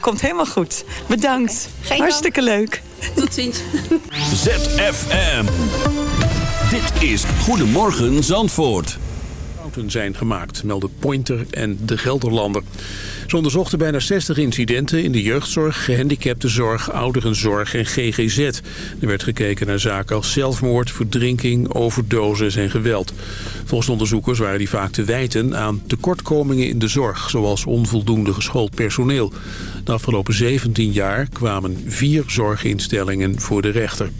komt helemaal goed. Bedankt. Hartstikke leuk. Tot ziens. ZFM. Dit is Goedemorgen Zandvoort. Zijn gemaakt, melden Pointer en de Gelderlander. Ze onderzochten bijna 60 incidenten in de jeugdzorg, gehandicaptenzorg, ouderenzorg en GGZ. Er werd gekeken naar zaken als zelfmoord, verdrinking, overdoses en geweld. Volgens onderzoekers waren die vaak te wijten aan tekortkomingen in de zorg, zoals onvoldoende geschoold personeel. De afgelopen 17 jaar kwamen vier zorginstellingen voor de rechter.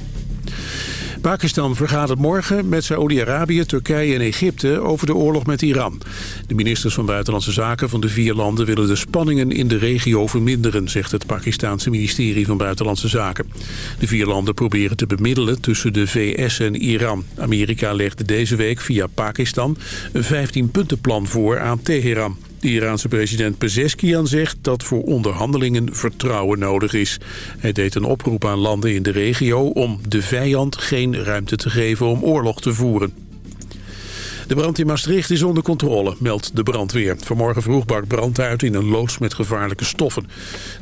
Pakistan vergadert morgen met Saoedi-Arabië, Turkije en Egypte over de oorlog met Iran. De ministers van Buitenlandse Zaken van de vier landen willen de spanningen in de regio verminderen, zegt het Pakistaanse ministerie van Buitenlandse Zaken. De vier landen proberen te bemiddelen tussen de VS en Iran. Amerika legde deze week via Pakistan een 15-puntenplan voor aan Teheran. De Iraanse president Pezeskian zegt dat voor onderhandelingen vertrouwen nodig is. Hij deed een oproep aan landen in de regio om de vijand geen ruimte te geven om oorlog te voeren. De brand in Maastricht is onder controle, meldt de brandweer. Vanmorgen vroeg brak brand uit in een loods met gevaarlijke stoffen.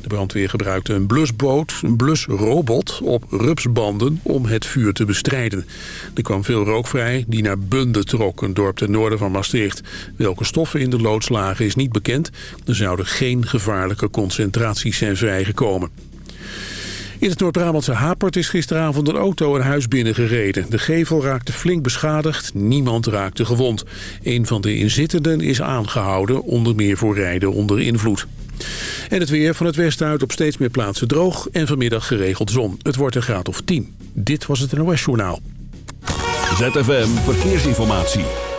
De brandweer gebruikte een blusboot, een blusrobot op rupsbanden om het vuur te bestrijden. Er kwam veel rook vrij die naar Bunde trok, een dorp ten noorden van Maastricht. Welke stoffen in de loods lagen is niet bekend. Er zouden geen gevaarlijke concentraties zijn vrijgekomen. In het Noord-Brabantse Hapert is gisteravond een auto een huis binnengereden. De gevel raakte flink beschadigd, niemand raakte gewond. Een van de inzittenden is aangehouden, onder meer voor rijden onder invloed. En het weer van het westen uit op steeds meer plaatsen droog en vanmiddag geregeld zon. Het wordt een graad of 10. Dit was het NOS Journaal. ZFM Verkeersinformatie.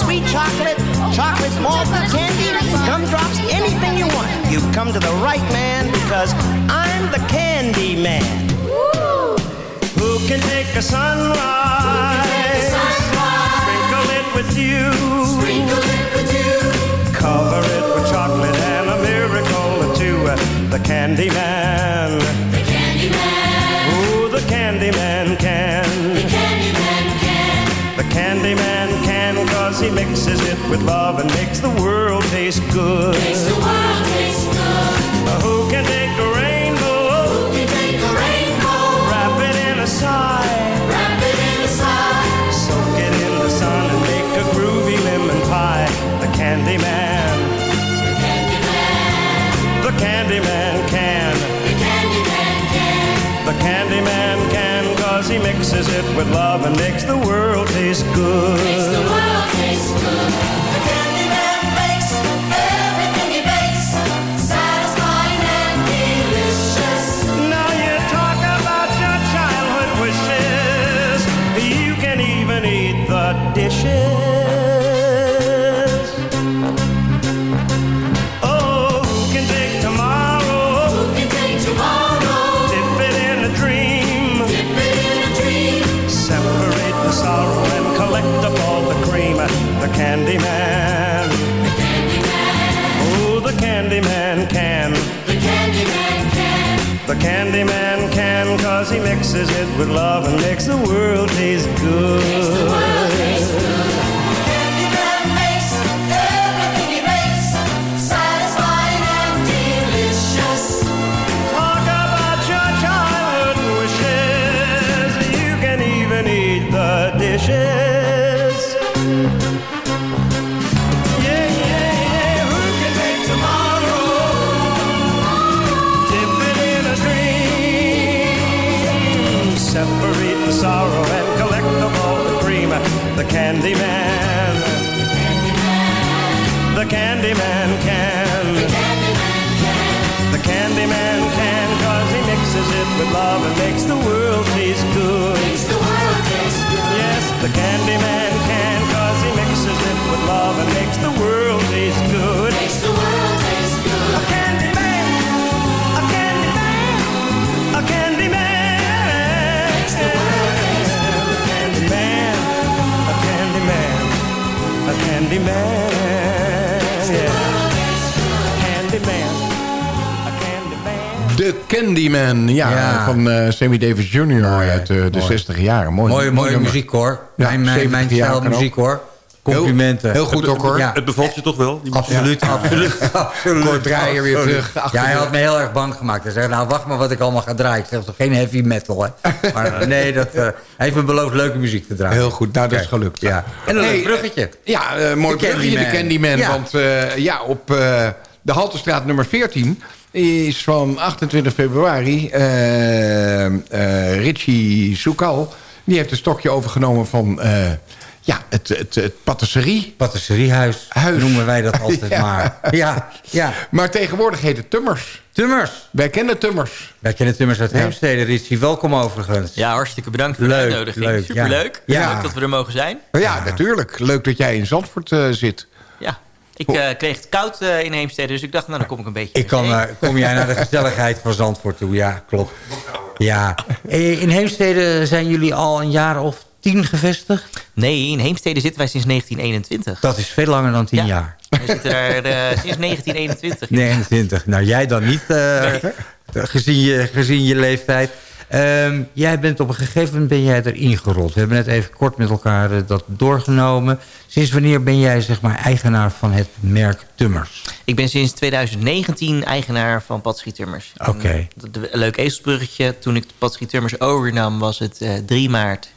Sweet chocolate, chocolate malted candy, gumdrops, anything you want. You've come to the right man because I'm the Candy Man. Who can take a sunrise? Sprinkle it with you. Cover it with chocolate and a miracle or two. The Candy Man. Ooh, the Candyman can. The The candyman can, cause he mixes it with love and makes the world taste good. Who can take a rainbow? Wrap it in a sigh. Mixes it with love and makes the world taste good. It with love and makes the world taste with love and makes the world taste good. Makes the world taste good. Yes, the candy man can, cause he mixes it with love and makes the world taste good. Makes the world. A candy man, a candy man, a candy man. A candy man, a candy man, a candy man. De Candyman, ja, Ja. van eh, Sammy Davis Jr. uit eh, de mooi. 60 jaren. Mooi, Mooie, mooie muziek hoor. Ja, mijn mijn, 70 mijn stijl muziek hoor. Complimenten. Heel, heel goed ook hoor. Ja. Het bevalt je toch wel? Die Absoluut, absoluut, absoluut. Kort draaien weer terug achter Ja, hij had me heel erg bang gemaakt. Hij zei, nou wacht maar wat ik allemaal ga draaien. Ik zeg toch geen heavy metal, hè? Maar nee, dat, eh, hij heeft me beloofd leuke muziek te draaien. Heel goed, nou dat is gelukt. Ja. En een Hey, leuk bruggetje. Ja, eh mooi De bruggetje, de Candyman. Want eh, ja, op eh, de Haltestraat nummer 14 is van 28 februari eh, eh, Richie Soukal. Die heeft een stokje overgenomen van eh, ja, het, het, het patisserie. Patisseriehuis Huis. noemen wij dat altijd Ja. maar. Ja, ja. Maar tegenwoordig heet het Tummers. Tummers. Wij kennen Tummers. Wij kennen Tummers uit Heemstede. Ritchie, welkom overigens. Ja, hartstikke bedankt voor de uitnodiging. leuk, Superleuk. ja. Leuk dat we er mogen zijn. Ja, natuurlijk. Leuk dat jij in Zandvoort eh, zit. Ik eh, kreeg het koud eh, in Heemstede, dus ik dacht, nou, dan kom ik een beetje... Ik kan, eh, kom jij naar de gezelligheid van Zandvoort toe? Ja, klopt. Ja. In Heemstede zijn jullie al een jaar of tien gevestigd? Nee, in Heemstede zitten wij sinds 1921. Dat is veel langer dan tien Ja. jaar. We zitten daar sinds 1921. 29. Nou, jij dan niet, gezien, je, gezien je leeftijd. Ehm, jij bent op een gegeven moment ben jij erin gerold. We hebben net even kort met elkaar eh, dat doorgenomen. Sinds wanneer ben jij zeg maar eigenaar van het merk Tummers? Ik ben sinds 2019 eigenaar van Patschi Tummers. Oké. En, eh, leuk ezelsbruggetje. Toen ik Patschi Tummers overnam was het eh, 3 maart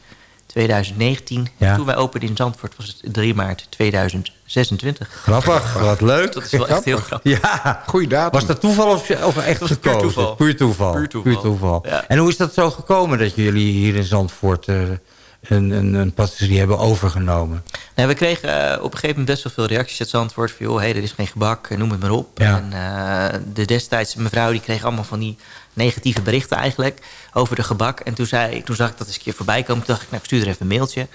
2019. Ja. Toen wij openden in Zandvoort was het 3 maart 2026. Grappig, wat leuk. Dat is wel echt heel grappig. Ja. Goeie datum. Was dat toeval of, of echt was puur toeval. Puur toeval. Puur toeval. Ja. En hoe is dat zo gekomen dat jullie hier in Zandvoort eh, een, een, een patisserie hebben overgenomen? Nou, we kregen eh, op een gegeven moment best wel veel reacties uit Zandvoort. Van, joh, hey, er is geen gebak, eh, noem het maar op. Ja. En eh, de destijds mevrouw die kreeg allemaal van die negatieve berichten eigenlijk over de gebak. En toen, zei, toen zag ik dat eens een keer voorbij komen. Toen dacht ik, nou, ik stuur er even een mailtje.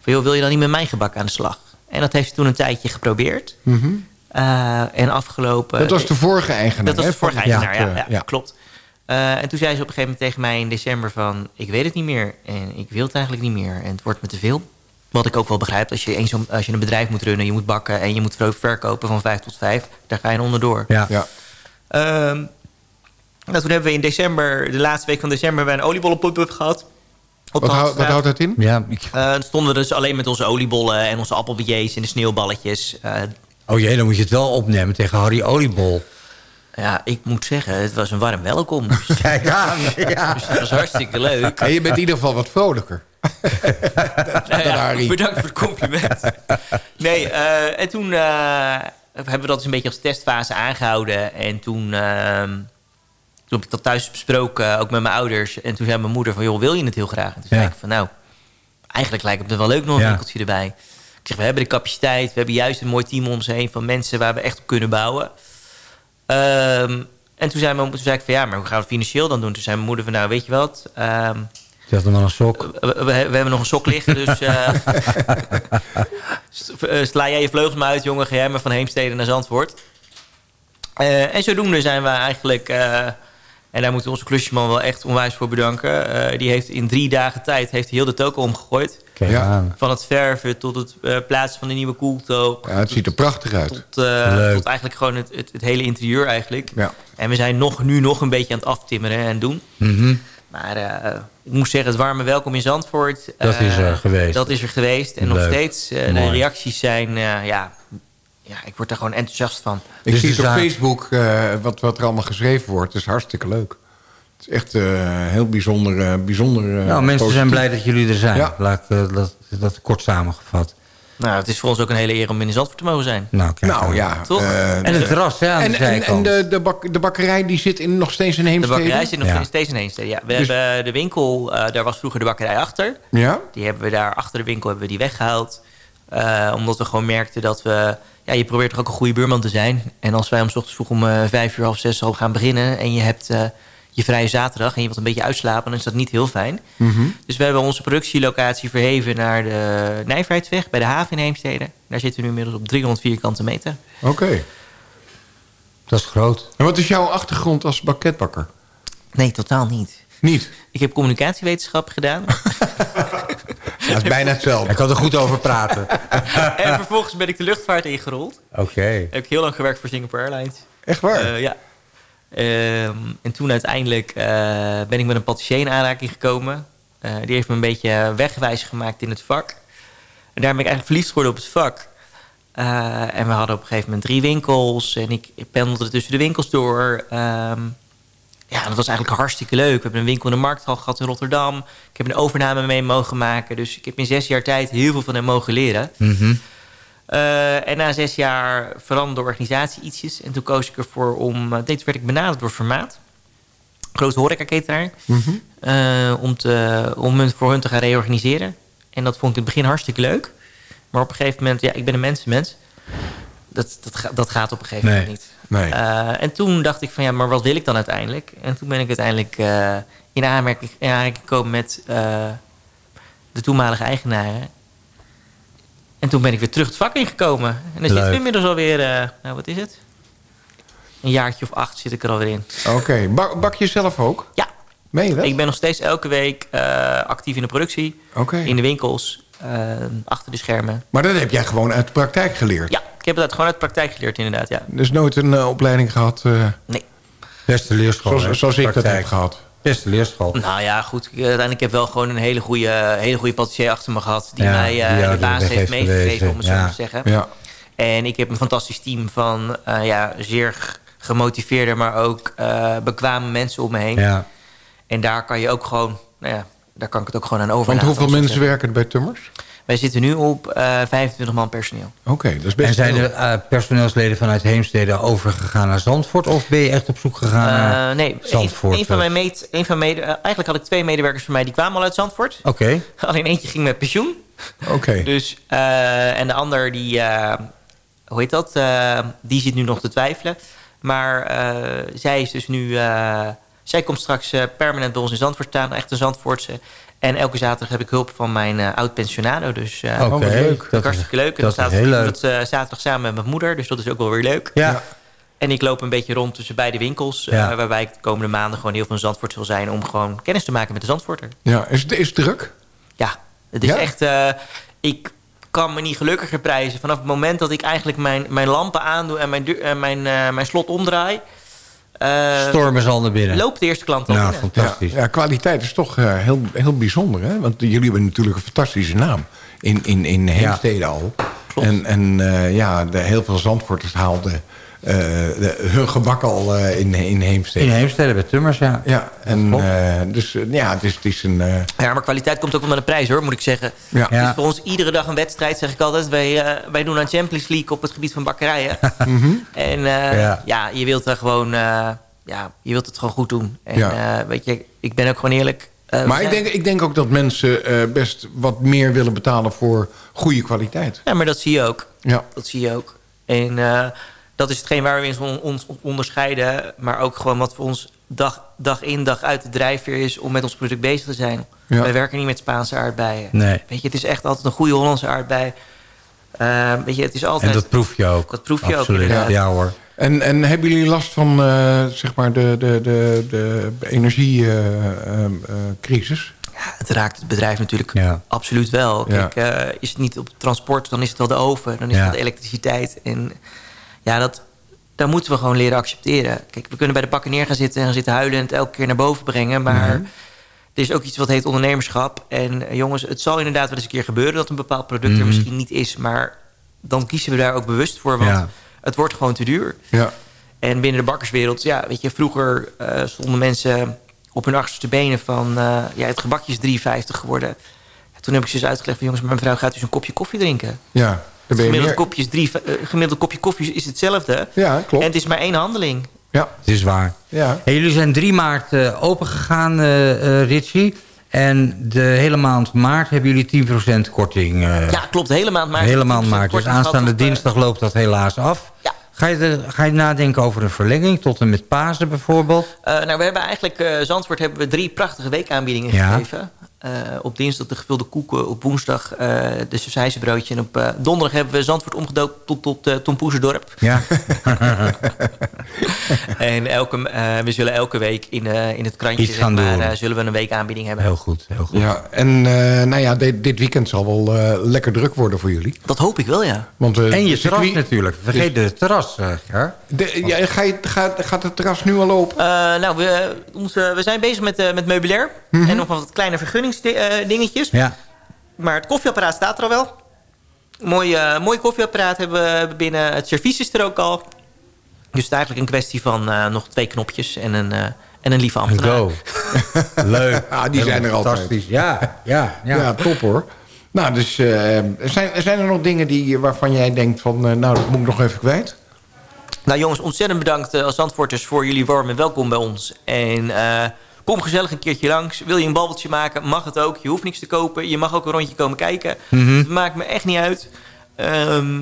Van, joh, wil je dan niet met mijn gebak aan de slag? En dat heeft ze toen een tijdje geprobeerd. Eh, en afgelopen... Mhm. Dat was de vorige eigenaar. Dat was hè, de vorige eigenaar, ja, ja, klopt. Eh, en toen zei ze op een gegeven moment tegen mij in december van... ik weet het niet meer en ik wil het eigenlijk niet meer. En het wordt me te veel. Wat ik ook wel begrijp, als je, een, zo'n- als je een bedrijf moet runnen... je moet bakken en je moet ver- verkopen van vijf tot vijf... daar ga je onderdoor. Ja. Ja. Ehm, nou, toen hebben we in december, de laatste week van december... hebben we een oliebollen pop-up gehad. Op Wat, hou- houdt dat in? Ja, Eh, dan stonden we dus alleen met onze oliebollen en onze appelbillets... en de sneeuwballetjes. Eh, Oh jee, dan moet je het wel opnemen tegen Harry Oliebol. ja, ik moet zeggen, het was een warm welkom. Dus, Kijk aan. Ja. dus dat was hartstikke leuk. En je bent in ieder geval wat vrolijker. Nou ja, Harry. bedankt voor het compliment. Nee, eh, en toen eh, hebben we dat eens een beetje als testfase aangehouden. En toen, ehm, toen heb ik dat thuis besproken, ook met mijn ouders. En toen zei mijn moeder van, joh, wil je het heel graag? En toen zei ik van, nou, eigenlijk lijkt het me wel leuk nog een Ja. winkeltje erbij. Ik zeg, we hebben de capaciteit. We hebben juist een mooi team om ons heen van mensen waar we echt op kunnen bouwen. Ehm, en toen zei, mijn, toen zei ik van, ja, maar hoe gaan we het financieel dan doen? Toen zei mijn moeder van, nou, weet je wat... ehm, Je had al een sok. we, we- we hebben nog een sok liggen, dus... eh, eh, sla jij je vleugels maar uit, jongen. Ga jij maar van Heemstede naar Zandvoort. Eh, en zodoende zijn we eigenlijk... eh, en daar moeten we onze klusjeman wel echt onwijs voor bedanken. Eh, die heeft in drie dagen tijd heeft hij heel de toko omgegooid. Kijk Ja. aan. Van het verven tot het eh, plaatsen van de nieuwe koeltoog. Ja, het ziet er prachtig uit. Tot, eh, Leuk. tot eigenlijk gewoon het, het, het hele interieur eigenlijk. Ja. En we zijn nog, nu nog een beetje aan het aftimmeren en doen. Mhm. Maar eh, ik moet zeggen, het warme welkom in Zandvoort. Dat is er geweest. Dat is er geweest. En nog steeds, eh, de reacties zijn, eh, ja, ja, ik word er gewoon enthousiast van. Ik Dus zie de het op zaak- Facebook eh, wat, wat er allemaal geschreven wordt. Het is hartstikke leuk. Het is echt eh, heel bijzonder. eh, bijzonder Nou, mensen zijn blij dat jullie er zijn. Ja. Laat ik eh, dat, dat kort samengevat. Nou, het is voor ons ook een hele eer om in Zandvoort te mogen zijn. Nou, kijk Nou ja. Toch? eh, En het terras, hè, aan en, de en, en de, de, bak, de bakkerij die zit in, nog steeds in De Heemstede? bakkerij zit nog Ja. steeds in Heemstede. Ja. We Dus- hebben de winkel, eh, daar was vroeger de bakkerij achter. Ja? Die hebben we daar achter de winkel hebben we die weggehaald. Eh, omdat we gewoon merkten dat we... Ja, je probeert toch ook een goede buurman te zijn. En als wij om 's ochtends vroeg om eh, vijf uur, half zes al gaan beginnen... en je hebt eh, je vrije zaterdag en je wilt een beetje uitslapen... dan is dat niet heel fijn. Mhm. Dus we hebben onze productielocatie verheven naar de Nijverheidsweg... bij de haven in Heemstede. Daar zitten we nu inmiddels op 300 vierkante meter. Oké. Dat is groot. En wat is jouw achtergrond als bakketbakker? Nee, totaal niet. Niet? Ik heb communicatiewetenschap gedaan. Dat is bijna hetzelfde. Ik kan er goed over praten. en vervolgens ben ik de luchtvaart ingerold. Oké. Heb ik heel lang gewerkt voor Singapore Airlines. Echt waar? Eh, ja. Ehm, en toen uiteindelijk eh, ben ik met een patissier in aanraking gekomen. Eh, die heeft me een beetje wegwijs gemaakt in het vak. En daar ben ik eigenlijk verliefd geworden op het vak. En we hadden op een gegeven moment drie winkels. En ik, ik pendelde tussen de winkels door. Ehm, ja, dat was eigenlijk hartstikke leuk. We hebben een winkel in de markthal gehad in Rotterdam. Ik heb een overname mee mogen maken. Dus ik heb in zes jaar tijd heel veel van hem mogen leren. Mhm. Eh, en na zes jaar veranderde de organisatie ietsjes. En toen koos ik ervoor om... Uh, toen werd ik benaderd door Formaat. Grote horecaketeraar. Eh, om, te, om hun, voor hun te gaan reorganiseren. En dat vond ik in het begin hartstikke leuk. Maar op een gegeven moment... Ja, ik ben een mensenmens. Dat, dat, dat gaat op een gegeven Nee. moment niet. Nee. Eh, en toen dacht ik van ja, maar wat wil ik dan uiteindelijk? En toen ben ik uiteindelijk eh, in aanmerking, in aanmerking gekomen met eh, de toenmalige eigenaren. En toen ben ik weer terug het vak ingekomen. En dan Leuk. we inmiddels alweer, nou wat is het? Een jaartje of acht zit ik er alweer in. Oké, Bak, bak je zelf ook? Ja, Meen je dat? ik ben nog steeds elke week actief in de productie. In de winkels, achter de schermen. Maar dat heb jij gewoon uit de praktijk geleerd? Ja, ik heb dat gewoon uit de praktijk geleerd inderdaad, ja. Dus nooit een eh, opleiding gehad eh, Nee. Beste leerschool. zoals, zoals ik dat heb gehad? Beste leerschool. Nou ja, goed. Ik, uiteindelijk heb ik wel gewoon een hele goede, hele goede patissier achter me gehad. Die Ja, mij eh, die de baas heeft meegegeven, om het zo Ja. te zeggen. Ja. En ik heb een fantastisch team van eh, ja, zeer gemotiveerde, maar ook eh, bekwame mensen om me heen. Ja. En daar kan je ook gewoon, nou ja, daar kan ik het ook gewoon aan Want overlaten. hoeveel mensen zeggen. werken er bij Tummers? Wij zitten nu op eh 25 man personeel. Oké, dat is best En zijn veel. er eh, personeelsleden vanuit Heemstede overgegaan naar Zandvoort? Of ben je echt op zoek gegaan naar... Eh, nee, een, Zandvoort, een van eh. mijn meet, een van mede, eigenlijk had ik twee medewerkers van mij die kwamen al uit Zandvoort. Oké. Alleen eentje ging met pensioen. Oké. Dus, eh, en de ander, die, eh, hoe heet dat? Eh, die zit nu nog te twijfelen. Maar eh, zij is dus nu, eh, zij komt straks eh, permanent bij ons in Zandvoort staan, echt een Zandvoortse. En elke zaterdag heb ik hulp van mijn eh, oud-pensionado. Dus eh Oké. wat leuk. dat hartstikke leuk. En dat dan staat heel ik leuk. dat eh, zaterdag samen met mijn moeder, dus dat is ook wel weer leuk. Ja. En ik loop een beetje rond tussen beide winkels, eh, Ja. waarbij ik de komende maanden gewoon heel veel in Zandvoort zal zijn om gewoon kennis te maken met de Zandvoorter. Ja, is, het- is het druk? Ja, het is Ja? echt... eh, ik kan me niet gelukkiger prijzen. Vanaf het moment dat ik eigenlijk mijn, mijn lampen aandoe... en mijn, en mijn, eh, mijn slot omdraai... eh, Stormen ze al naar binnen. loopt de eerste klant al Nou, binnen. Fantastisch. ja, kwaliteit is toch eh, heel, heel bijzonder. Hè? Want jullie hebben natuurlijk een fantastische naam. In, in, in Heemstede al. En, en eh, ja, de, heel veel Zandvoorters haalden de- hun gebak al eh, in, in Heemstede. In Heemstede bij Tummers, ja. Ja, en eh, dus eh, ja, het is, het is een... eh, Ja, maar kwaliteit komt ook wel met een prijs, hoor, moet ik zeggen. ja. Het Ja. is voor ons iedere dag een wedstrijd, zeg ik altijd. Wij, eh, wij doen aan Champions League op het gebied van bakkerijen. Mhm. En eh, Ja. ja. je wilt er gewoon... eh, ja, je wilt het gewoon goed doen. En Ja. eh, weet je, ik ben ook gewoon eerlijk. eh, Maar ik denk, ik denk ook dat mensen eh, best wat meer willen betalen voor goede kwaliteit. Ja, maar dat zie je ook. Ja, Dat zie je ook. En eh, dat is hetgeen waar we ons, ons onderscheiden. Maar ook gewoon wat voor ons dag, dag in, dag uit de drijfveer is... om met ons product bezig te zijn. Ja. Wij werken niet met Spaanse aardbeien. Nee. Weet je, het is echt altijd een goede Hollandse aardbei. Eh, weet je, het is altijd... En dat proef je ook. Dat proef je ook, Absoluut. inderdaad. Ja hoor. En, en hebben jullie last van eh, zeg maar de, de, de, de energiecrisis? Ja, het raakt het bedrijf natuurlijk Ja. absoluut wel. Ja. Kijk, eh, is het niet op transport, dan is het wel de oven. Dan is Ja. het wel de elektriciteit. En ja, dat, daar moeten we gewoon leren accepteren. Kijk, we kunnen bij de bakken neer gaan zitten en gaan zitten huilen... en het elke keer naar boven brengen. Maar er is ook iets wat heet ondernemerschap. En eh, jongens, het zal inderdaad wel eens een keer gebeuren... dat een bepaald product er Mhm. misschien niet is. Maar dan kiezen we daar ook bewust voor. Want Ja. het wordt gewoon te duur. Ja, En binnen de bakkerswereld, ja, weet je, vroeger eh, stonden mensen op hun achterste benen van, eh, ja, het gebakje is 3,50 geworden. Ja, toen heb ik ze eens uitgelegd van, jongens, mijn vrouw gaat dus een kopje koffie drinken. ja. Gemiddeld, meer... kopje is drie, eh, gemiddeld kopje koffie is hetzelfde. Ja, klopt. En het is maar één handeling. Ja, Het is waar. ja. Hey, jullie zijn 3 maart eh, open gegaan, eh eh, Richie. En de hele maand maart hebben jullie 10% korting. eh, Ja, klopt, hele maand maart. hele maand 10% maart. Dus aanstaande op, dinsdag loopt dat helaas af. Ja. Ga je, er- ga je nadenken over een verlenging tot en met Pasen bijvoorbeeld? Eh, nou, we hebben eigenlijk, eh Zandvoort hebben we drie prachtige weekaanbiedingen Ja. gegeven. Eh, op dinsdag de gevulde koeken. Op woensdag eh de sausijzenbroodje. En op eh, donderdag hebben we Zandvoort omgedoopt tot, tot eh Tom Poezendorp. Ja. en elke, eh, we zullen elke week in, eh, in het krantje Iets zeg gaan maar, doen. eh, zullen we een week aanbieding hebben. Heel goed, heel goed. Ja, en eh, nou ja, dit, dit weekend zal wel eh, lekker druk worden voor jullie. Dat hoop ik wel, ja. Want, En je terras natuurlijk. Vergeet de terras, eh, Ger. De, ja, ga je, gaat, gaat het terras nu al open? Eh, nou, we, onze, we zijn bezig met, eh, met meubilair. En nog wat kleine vergunningsdingetjes. Ja. Maar het koffieapparaat staat er al wel. Mooi, eh, mooi koffieapparaat hebben we binnen. Het servies is er ook al. Dus het is eigenlijk een kwestie van eh, nog twee knopjes en een, eh, en een lieve ambtenaar. Go. Leuk. Ja, die zijn er altijd. Fantastisch. Ja, ja, ja. Ja, top hoor. Nou, dus eh, zijn, zijn er nog dingen die, waarvan jij denkt van... eh, nou, dat moet ik nog even kwijt? Nou jongens, ontzettend bedankt eh, als Zandvoorters voor jullie warme welkom bij ons. En eh, kom gezellig een keertje langs. Wil je een babbeltje maken, mag het ook. Je hoeft niks te kopen. Je mag ook een rondje komen kijken. Het maakt me echt niet uit. Ehm,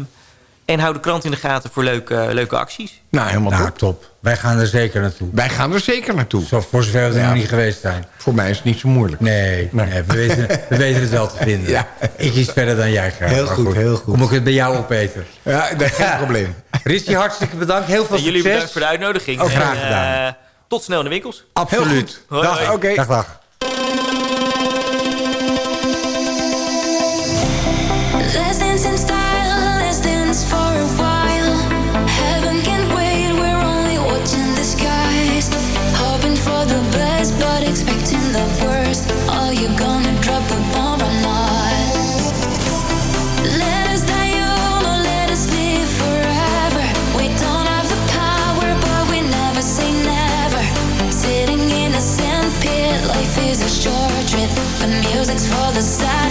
en hou de krant in de gaten voor leuke, leuke acties. Nou, helemaal Nou, top. top. Wij gaan er zeker naartoe. Wij gaan er zeker naartoe. Zo, voor zover we er Ja. nog niet geweest zijn. Voor mij is het niet zo moeilijk. Nee, Nee. nee. we, weten, we weten het wel te vinden. Ja. Ik iets verder dan jij graag. Heel goed, heel goed. Kom ik het bij jou opeten. Ja, dat is geen probleem. Richie, hartstikke bedankt. Heel veel En jullie succes. bedankt voor de uitnodiging. Ook graag En, eh, gedaan. Tot snel in de winkels. Absoluut. Heel goed. Hoi, Dag. Oké. Dag, dag. The side.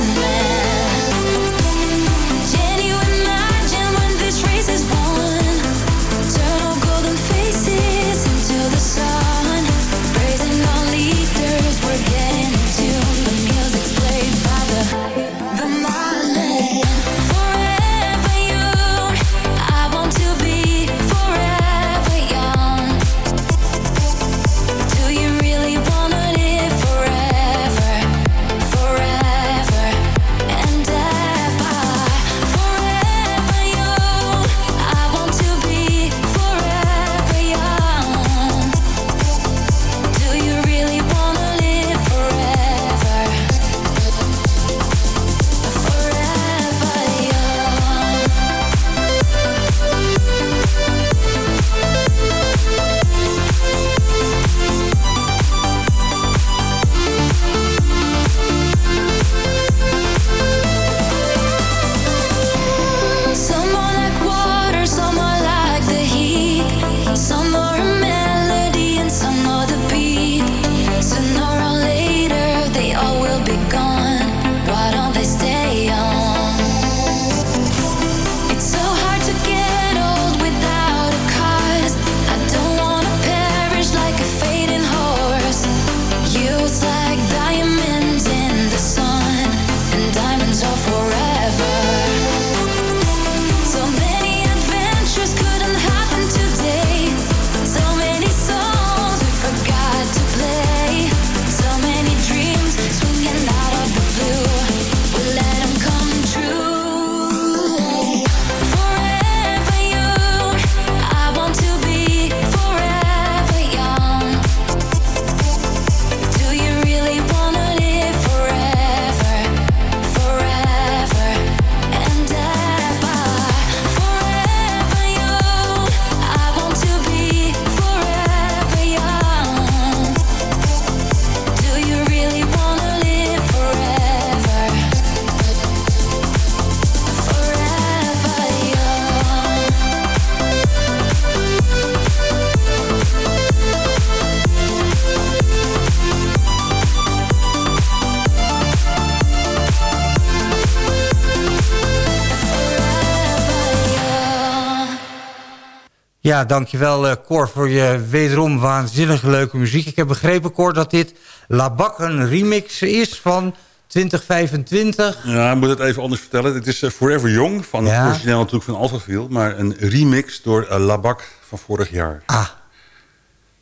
Ja, dankjewel eh Cor voor je wederom waanzinnig leuke muziek. Ik heb begrepen, Cor, dat dit La Bak een remix is van 2025. Ja, ik moet het even anders vertellen. Het is eh, Forever Young, van Ja. het origineel natuurlijk van Alphaville... maar een remix door uh, Labak van vorig jaar. Ah,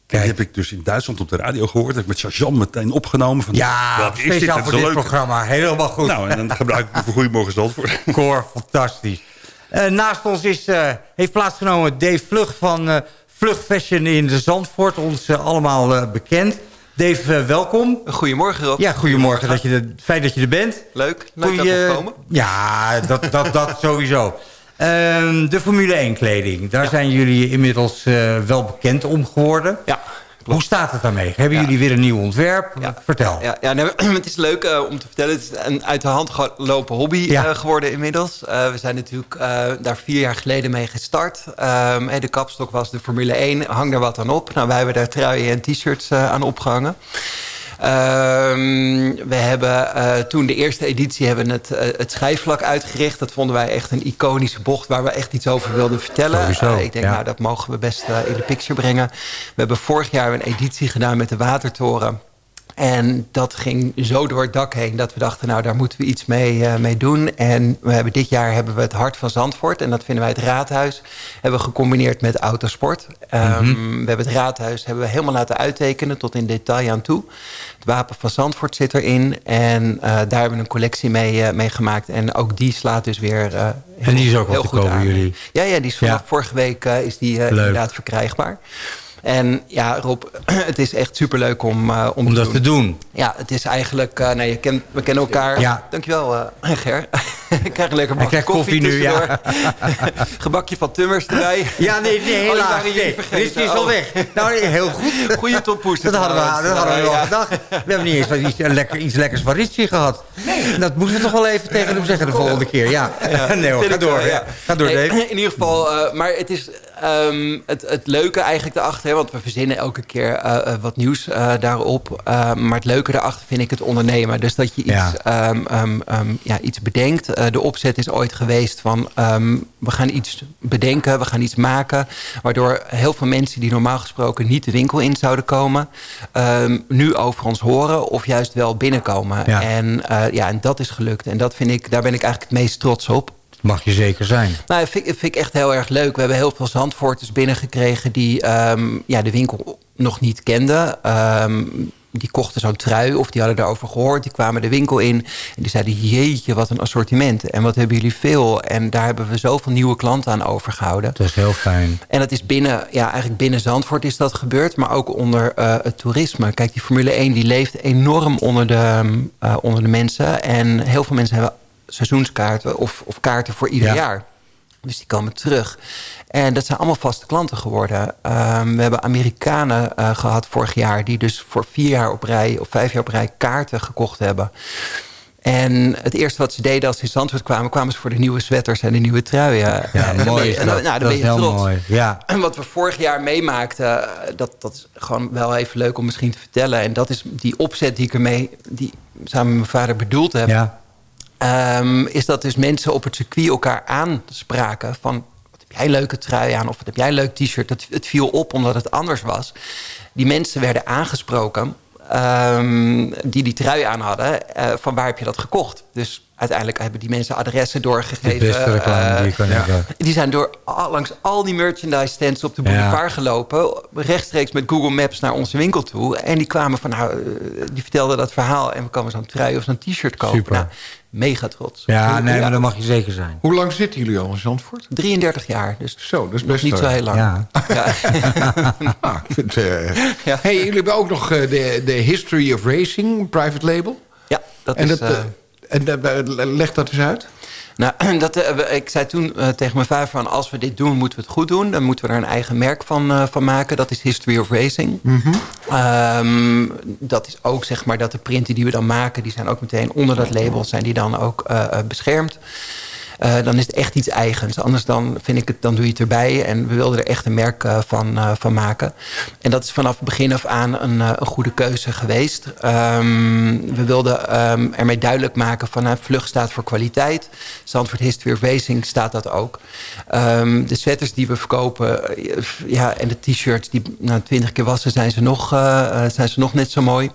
Die heb ik dus in Duitsland op de radio gehoord. Heb ik met Shazam meteen opgenomen. Van, Ja, wat is dit? speciaal Dat voor dit leuk. programma. Helemaal goed. Nou, en dan gebruik ik het voor Goedemorgen Zandvoort. Cor, fantastisch. Eh, naast ons is, eh, heeft plaatsgenomen Dave Vlug van eh Vlug Fashion in de Zandvoort. Ons allemaal bekend. Dave, welkom. Goedemorgen Rob. Ja, goedemorgen. Dat je er, fijn dat je er bent. Leuk, leuk dat je- we komen. Ja, dat, dat, dat sowieso. Ehm, de Formule 1 kleding. Daar zijn jullie inmiddels wel bekend om geworden. Ja, Hoe staat het daarmee? Hebben Ja. jullie weer een nieuw ontwerp? Vertel. Ja, ja nee, het is leuk eh, om te vertellen. Het is een uit de hand gelopen hobby eh, geworden inmiddels. Eh, we zijn natuurlijk daar vier jaar geleden mee gestart. Ehm, eh, de kapstok was de Formule 1. Hang er wat aan op. Nou, wij hebben daar truien en t-shirts aan opgehangen. Ehm, we hebben eh, toen de eerste editie hebben het, eh, het schijfvlak uitgericht. Dat vonden wij echt een iconische bocht waar we echt iets over wilden vertellen. Eh, ik denk, ja. nou, dat mogen we best in de picture brengen. We hebben vorig jaar een editie gedaan met de Watertoren. En dat ging zo door het dak heen dat we dachten, nou daar moeten we iets mee, eh, mee doen. En we hebben, dit jaar hebben we het Hart van Zandvoort. En dat vinden wij het raadhuis. Hebben we gecombineerd met autosport. Ehm, We hebben het raadhuis hebben we helemaal laten uittekenen tot in detail aan toe. Het wapen van Zandvoort zit erin. En eh, daar hebben we een collectie mee, eh, mee gemaakt. En ook die slaat dus weer En die is ook al te aan. jullie? Ja, ja, die is vanaf Ja. vorige week is die, inderdaad verkrijgbaar. En ja, Rob, het is echt superleuk om, eh, om, Om dat te doen. Ja, het is eigenlijk... nee, je ken, we kennen elkaar. Ja. Dankjewel, eh Ger. ik krijg een lekker bakje koffie, koffie nu, ja. Gebakje van Tummers erbij. Ja, nee, nee, Oh, helaas. jullie nee. Dit is al Oh. weg. Nou, nee, heel goed. Goeie toppoes. Dat hadden we, dat hadden we wel Ja. gedacht. We hebben niet eens wat iets, lekker, iets lekkers van Ritchie gehad. Dat moeten we toch wel even tegen hem zeggen de volgende keer. Ja, nee hoor, ga door. Ga door, Nee, Dave. In ieder geval, maar het is ehm, het, het leuke eigenlijk erachter... hè, want we verzinnen elke keer eh, eh, wat nieuws eh, daarop. Eh, maar het leuke daarachter vind ik het ondernemen. Dus dat je iets, Ja. ehm, ehm, ehm, ja, iets bedenkt. De opzet is ooit geweest van... ehm, we gaan iets bedenken, we gaan iets maken... waardoor heel veel mensen die normaal gesproken niet de winkel in zouden komen... ehm, nu over ons horen of juist wel binnenkomen. Ja. En, ja, en dat is gelukt. En dat vind ik, daar ben ik eigenlijk het meest trots op. Mag je zeker zijn. Nou, dat vind, ik- vind ik echt heel erg leuk. We hebben heel veel Zandvoorters binnengekregen... die ehm, ja, de winkel nog niet kenden. Ehm, die kochten zo'n trui of die hadden daarover gehoord. Die kwamen de winkel in en die zeiden... jeetje, wat een assortiment. En wat hebben jullie veel. En daar hebben we zoveel nieuwe klanten aan overgehouden. Dat is heel fijn. En dat is binnen, ja, eigenlijk binnen Zandvoort is dat gebeurd. Maar ook onder eh, het toerisme. Kijk, die Formule 1 die leeft enorm onder de, eh, onder de mensen. En heel veel mensen hebben seizoenskaarten of, of kaarten voor ieder Ja. jaar. Dus die komen terug. En dat zijn allemaal vaste klanten geworden. Ehm, we hebben Amerikanen eh, gehad vorig jaar... die dus voor vier jaar op rij of vijf jaar op rij kaarten gekocht hebben. En het eerste wat ze deden als ze in Zandvoort kwamen... kwamen ze voor de nieuwe sweaters en de nieuwe truien. Ja, en mooi je, en dan, nou, dan Dat ben is je heel trots. mooi. Ja. En wat we vorig jaar meemaakten, eh, dat, dat is gewoon wel even leuk om misschien te vertellen. En dat is die opzet die ik ermee, die samen met mijn vader bedoeld heb. Ja. Ehm, is dat dus mensen op het circuit elkaar aanspraken van... wat heb jij een leuke trui aan of wat heb jij een leuk t-shirt? Het, het viel op omdat het anders was. Die mensen werden aangesproken ehm, die die trui aan hadden... eh, van waar heb je dat gekocht? Dus uiteindelijk hebben die mensen adressen doorgegeven. De beste reclame die je kan eh, hebben. die zijn door al- langs al die merchandise stands op de boulevard gelopen. Rechtstreeks met Google Maps naar onze winkel toe. En die kwamen van, nou, eh, die vertelden dat verhaal. En we komen zo'n trui of zo'n t-shirt kopen. Super. Nou, mega trots. Ja, nee, maar dat mag je zeker zijn. Hoe lang zitten jullie al in Zandvoort? 33 jaar, dus Zo, dat is best niet zo eh, heel lang. Ja. Ja. nou, ik vind, eh, Ja. Hey, jullie hebben ook nog eh, de, de History of Racing, private label. Ja, dat en is... dat, eh, eh, en eh, leg dat eens uit. Nou, dat, eh, ik zei toen eh, tegen mijn vader van... als we dit doen, moeten we het goed doen. Dan moeten we er een eigen merk van, van maken. Dat is History of Racing. Ehm, dat is ook zeg maar dat de printen die we dan maken... die zijn ook meteen onder dat label... zijn die dan ook beschermd. Eh, dan is het echt iets eigens. Anders dan, vind ik het, dan doe je het erbij. En we wilden er echt een merk eh, van, eh, van maken. En dat is vanaf het begin af aan een, een goede keuze geweest. Ehm, we wilden ehm, ermee duidelijk maken van... nou, vlug staat voor kwaliteit. Zandvoort History of Racing staat dat ook. Ehm, de sweaters die we verkopen... ja, en de t-shirts die na twintig keer wassen... zijn ze nog, zijn ze nog net zo mooi.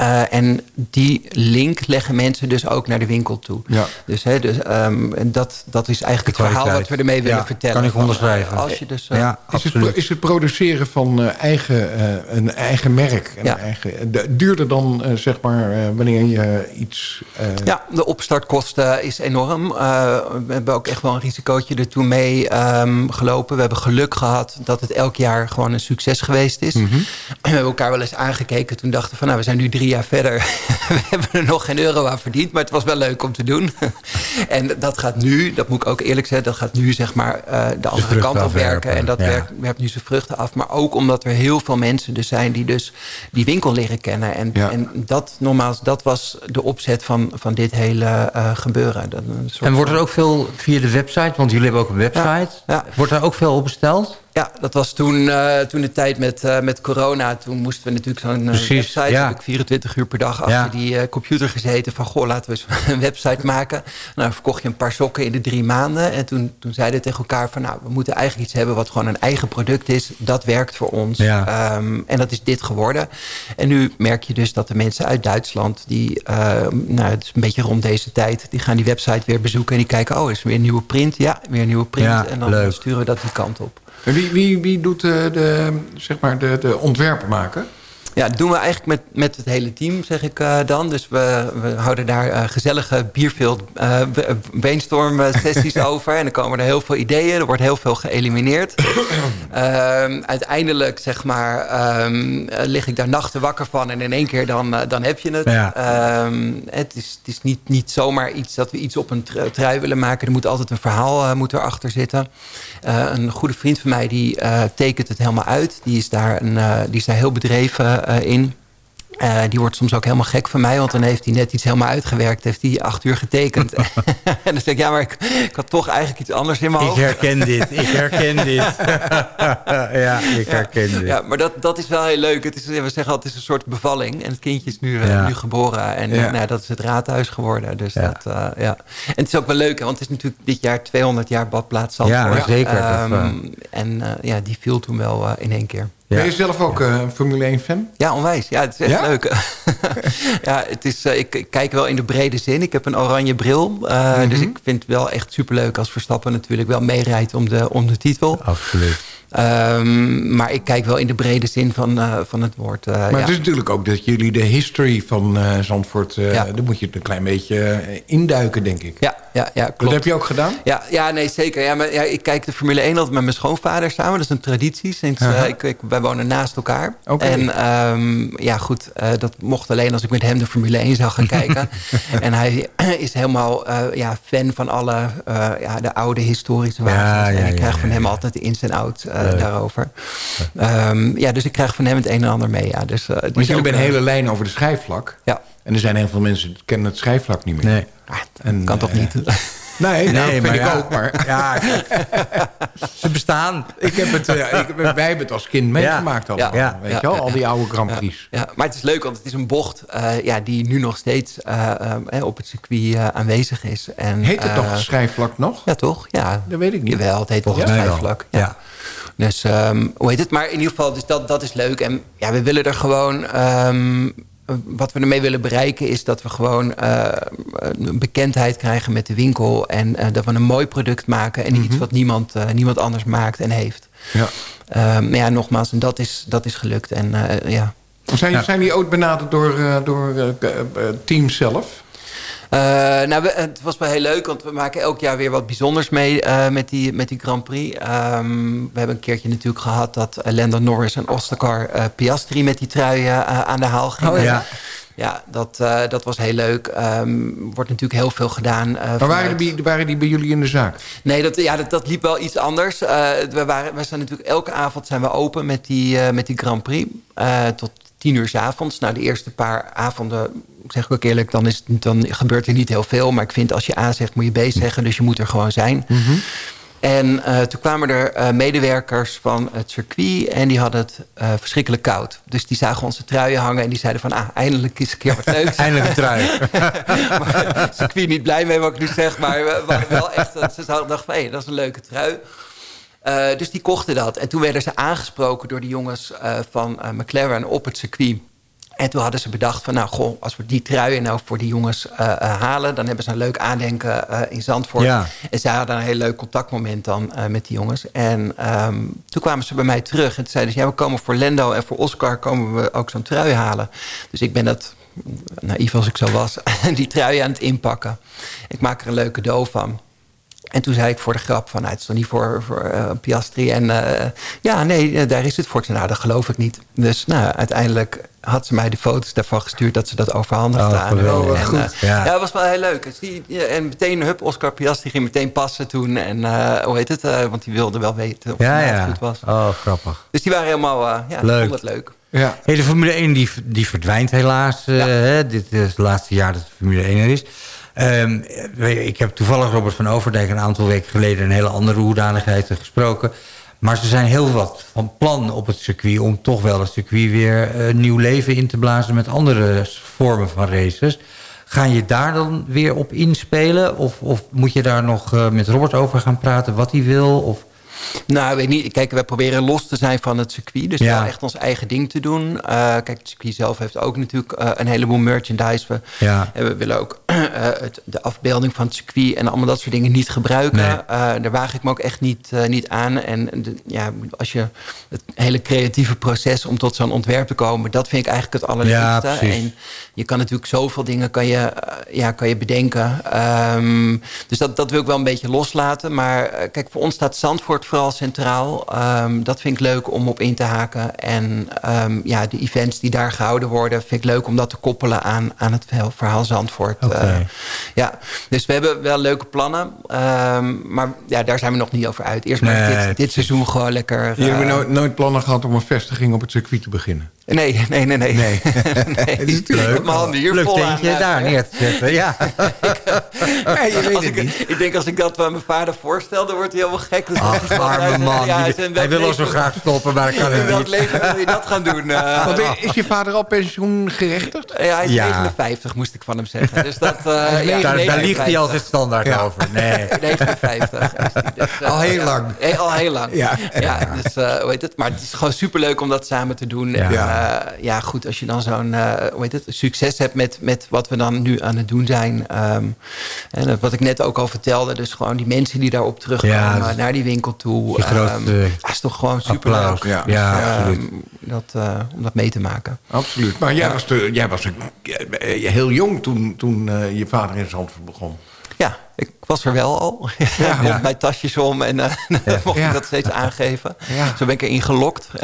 Eh, en die link leggen mensen dus ook naar de winkel toe. Ja. Dus, hè, dus ehm, en dat, dat is eigenlijk De het verhaal wat we ermee willen Ja, vertellen. kan ik onderschrijven. Als je dus, eh, Ja, Is het, absoluut. is het produceren van eh, eigen, eh, een eigen merk, een Ja. eigen, de- duurder dan eh, zeg maar eh, wanneer je iets... eh, Ja, de opstartkosten is enorm. Eh, we hebben ook echt wel een risicootje er toen mee ehm, gelopen. We hebben geluk gehad dat het elk jaar gewoon een succes geweest is. Mhm. We hebben elkaar wel eens aangekeken. Toen dachten we van, nou, we zijn nu drie jaar verder. we hebben er nog geen euro aan verdiend. Maar het was wel leuk om te doen. en dat gaat nu, dat moet ik ook eerlijk zeggen... dat gaat nu zeg maar eh, de andere kant op werken. En dat ja. werkt, werpt nu zijn vruchten af. Maar ook omdat er heel veel mensen dus zijn... die dus die winkel leren kennen. En, Ja. en dat, nogmaals, dat was de opzet van, van dit hele eh, gebeuren. Dat, En wordt er ook veel via de website, want jullie hebben ook een website. Ja. Wordt er ook veel op besteld? Ja, dat was toen, eh, toen de tijd met, eh, met corona. Toen moesten we natuurlijk zo'n eh, website... ja. heb ik 24 uur per dag achter Ja. die computer gezeten... van goh, laten we eens een website maken. Nou, verkocht je een paar sokken in de drie maanden. En toen, toen zeiden we tegen elkaar van... nou, we moeten eigenlijk iets hebben wat gewoon een eigen product is. Dat werkt voor ons. Ja. Ehm, en dat is dit geworden. En nu merk je dus dat de mensen uit Duitsland... die, ehm, nou, het is een beetje rond deze tijd... die gaan die website weer bezoeken en die kijken... oh, is er weer een nieuwe print? Ja, weer een nieuwe print. En dan leuk. sturen we dat die kant op. Wie, wie, wie doet de, de, zeg maar de, de ontwerpen maken? Ja, dat doen we eigenlijk met, met het hele team, zeg ik eh, dan. Dus we, we houden daar eh, gezellige bierveld eh, b- brainstorm eh, sessies over. En dan komen er heel veel ideeën. Er wordt heel veel geëlimineerd. Ehm, uiteindelijk, zeg maar, ehm, eh, lig ik daar nachten wakker van. En in één keer dan, eh, dan heb je het. Ja. Ehm, het is, het is niet, niet zomaar iets dat we iets op een tru- trui willen maken. Er moet altijd een verhaal eh, moet erachter zitten. Eh, een goede vriend van mij die eh, tekent het helemaal uit. Die is daar, een, eh, die is daar heel bedreven eh, in. Eh, die wordt soms ook helemaal gek van mij, want dan heeft hij net iets helemaal uitgewerkt. Heeft hij acht uur getekend. en dan zeg ik, ja, maar ik, ik had toch eigenlijk iets anders in mijn Ik hoofd. herken dit, ik herken dit. ja, ik herken dit. Ja, maar dat, dat is wel heel leuk. Het is, we zeggen altijd, het is een soort bevalling. En het kindje is nu, eh, Ja. nu geboren. En Ja. eh, nou, dat is het raadhuis geworden. Dus Ja. dat, eh, ja. En het is ook wel leuk, want het is natuurlijk dit jaar 200 jaar badplaats Zandvoort. Ja, zeker. Ehm, eh, en eh, ja, die viel toen wel eh, in één keer. Ben je zelf ook eh, een Formule 1 fan? Ja, onwijs. Ja, het is echt leuk. ja, het is, eh, ik, ik kijk wel in de brede zin. Ik heb een oranje bril. eh, Mhm. Dus ik vind het wel echt superleuk als Verstappen natuurlijk wel meerijdt om de, om de titel. Absoluut. Ehm, maar ik kijk wel in de brede zin van, eh, van het woord. eh, Maar ja. het is natuurlijk ook dat jullie de history van eh, Zandvoort... Ja. daar moet je een klein beetje induiken, denk ik. ja, ja, ja, klopt. Dat heb je ook gedaan? Ja, ja, nee, zeker. Ja, maar, ja, ik kijk de Formule 1 altijd met mijn schoonvader samen. Dat is een traditie. Sinds, ik, ik, wij wonen naast elkaar. En ehm, ja, goed, dat mocht alleen als ik met hem de Formule 1 zou gaan kijken. en hij is helemaal ja, fan van alle ja, de oude historische wagens. Ja, ja, en ik krijg van hem altijd de ins en outs eh, daarover. Ehm, ja, dus ik krijg van hem het een en ander mee. Ja. Dus, eh, Want jullie hebben een eh, hele lijn over de schijfvlak. Ja, En er zijn heel veel mensen die kennen het schijfvlak niet meer. Nee. En, kan toch niet? Nee, nou, vind ik ja. ook. Maar Ja, ze bestaan. ik heb het, ik, wij hebben het als kind meegemaakt allemaal. Ja. Weet Ja. je wel? Ja. Al die oude Grand Prix. Ja, maar het is leuk, want het is een bocht eh, ja, die nu nog steeds eh, eh, op het circuit eh, aanwezig is. En, Heet het toch schijfvlak nog? Ja, toch? Ja, Dat weet ik niet. Jawel, het heet toch schijfvlak. Ja. Dus ehm, hoe heet het? Maar in ieder geval, dus dat, dat is leuk. En ja, we willen er gewoon... ehm, wat we ermee willen bereiken is dat we gewoon eh, een bekendheid krijgen met de winkel. En eh, dat we een mooi product maken. En iets wat niemand, eh, niemand anders maakt en heeft. Ja. Ehm, maar ja, nogmaals, en dat is, dat is gelukt. En eh, ja, Zijn, Ja. zijn die ook benaderd door, eh, door teams zelf? Eh, nou, we- het was wel heel leuk, want we maken elk jaar weer wat bijzonders mee eh, met, die, met die Grand Prix. Ehm, we hebben een keertje natuurlijk gehad dat uh, Lando Norris en Ostakar eh, Piastri met die trui aan de haal gingen. Oh, ja. Ja, dat, dat was heel leuk. Ehm wordt natuurlijk heel veel gedaan. eh, Maar vanuit- waren die, waren die bij jullie in de zaak? Nee, dat, ja, dat, dat liep wel iets anders. We, waren, we zijn natuurlijk elke avond zijn we open met die, met die Grand Prix. tot tien uur s avonds. Nou, de eerste paar avonden, zeg ik ook eerlijk... Dan, is, dan gebeurt er niet heel veel. Maar ik vind als je A zegt, moet je B zeggen. Dus je moet er gewoon zijn. En eh, toen kwamen er eh, medewerkers van het circuit... en die hadden het eh, verschrikkelijk koud. Dus die zagen onze truien hangen... en die zeiden van, ah, eindelijk is een keer wat leuks. Eindelijk een trui. maar circuit niet blij mee wat ik nu zeg. Maar wel echt, dat ze dachten van, hé, dat is een leuke trui. Eh, dus die kochten dat. En toen werden ze aangesproken door de jongens eh, van eh, McLaren op het circuit. En toen hadden ze bedacht van, nou goh, als we die truien nou voor die jongens halen... dan hebben ze een leuk aandenken in Zandvoort. Ja. En zij hadden een heel leuk contactmoment dan met die jongens. En ehm, toen kwamen ze bij mij terug en toen zeiden ze... ja, we komen voor Lendo en voor Oscar komen we ook zo'n trui halen. Dus ik ben dat, naïef als ik zo was, die trui aan het inpakken. Ik maak er een leuk cadeau van. En toen zei ik voor de grap van, nou, het is toch niet voor, voor eh, Piastri. En eh, ja, nee, eh, daar is het voor. Nou, dat geloof ik niet. Dus nou, uiteindelijk had ze mij de foto's daarvan gestuurd... dat ze dat overhandigd Oh, aan geweldig. En, Goed. Ja. ja. dat was wel heel leuk. Dus die, ja, en meteen, hup, Oscar Piastri ging meteen passen toen. En eh, hoe heet het? Eh, want die wilde wel weten of Ja, het ja. goed was. Oh, grappig. Dus die waren helemaal, ja, Leuk. vond het leuk. Ja. Hey, de Formule 1 die, die verdwijnt helaas. eh, hè? Dit is het laatste jaar dat de Formule 1 er is. Ehm, ik heb toevallig Robert van Overdijk een aantal weken geleden... een hele andere hoedanigheid gesproken. Maar ze zijn heel wat van plan op het circuit... om toch wel het circuit weer eh, nieuw leven in te blazen... met andere vormen van races. Ga je daar dan weer op inspelen? Of, of moet je daar nog eh, met Robert over gaan praten wat hij wil? Of... Nou, weet niet. Kijk, wij proberen los te zijn van het circuit. Dus Ja. wel echt ons eigen ding te doen. Eh, kijk, het circuit zelf heeft ook natuurlijk eh, een heleboel merchandise. We, Ja. en we willen ook eh, het, de afbeelding van het circuit en allemaal dat soort dingen niet gebruiken. Nee. Eh, daar waag ik me ook echt niet, eh, niet aan. En de- ja, als je het hele creatieve proces om tot zo'n ontwerp te komen... dat vind ik eigenlijk het allerleukste. Ja, en je kan natuurlijk zoveel dingen kan je, eh, ja, kan je bedenken. Ehm, dus dat, dat wil ik wel een beetje loslaten. Maar eh, kijk, voor ons staat Zandvoort vooral centraal. Ehm, dat vind ik leuk om op in te haken. En ehm, ja, de events die daar gehouden worden... vind ik leuk om dat te koppelen aan, aan het verhaal- Zandvoort. Eh, ja, dus we hebben wel leuke plannen. Ehm, maar ja, daar zijn we nog niet over uit. Eerst maar dit, dit seizoen gewoon lekker... Jullie hebben eh, nooit, nooit plannen gehad om een vestiging op het circuit te beginnen? Nee, nee, nee, nee. Nee. nee. Dat is natuurlijk Ik heb mijn handen hier Leuk vol aan, eh, daar neer te zetten. Ja. Ja, je weet het ik, niet. ik denk als ik dat aan mijn vader voorstel, dan wordt hij helemaal gek. Dus Ach, arme man. ja, hij wil al zo graag stoppen, maar dat kan In welk niet. leven wil je dat gaan doen? eh? Want is je vader al pensioengerechtigd? ja, hij is Ja. 59, moest ik van hem zeggen. Dus dat, eh, ja, Daar- Daar, liegt hij 59. altijd standaard Ja. over. Nee. 59 is hij. Dus, eh, Al heel ja. lang. Al heel lang. Ja. ja. dus eh, hoe heet het? Maar het is gewoon superleuk om dat samen te doen. En, Ja. Eh, ja, goed, als je dan zo'n eh, het, succes hebt met, met wat we dan nu aan het doen zijn. Ehm, en dat- wat ik net ook al vertelde. Dus gewoon die mensen die daarop terugkomen Ja, naar die winkel toe. Grootste Ehm, dat is toch gewoon superleuk. applaus. Ja. Ja, Ehm, absoluut. dat, eh, om dat mee te maken. Absoluut. Maar jij was, de, jij was een- heel jong toen, toen eh, je vader in Zandvoort begon. Ja, ik was er wel al. Ja, Ja. Met mijn tasjes om en eh, mocht ik dat steeds aangeven. Zo ben ik erin gelokt.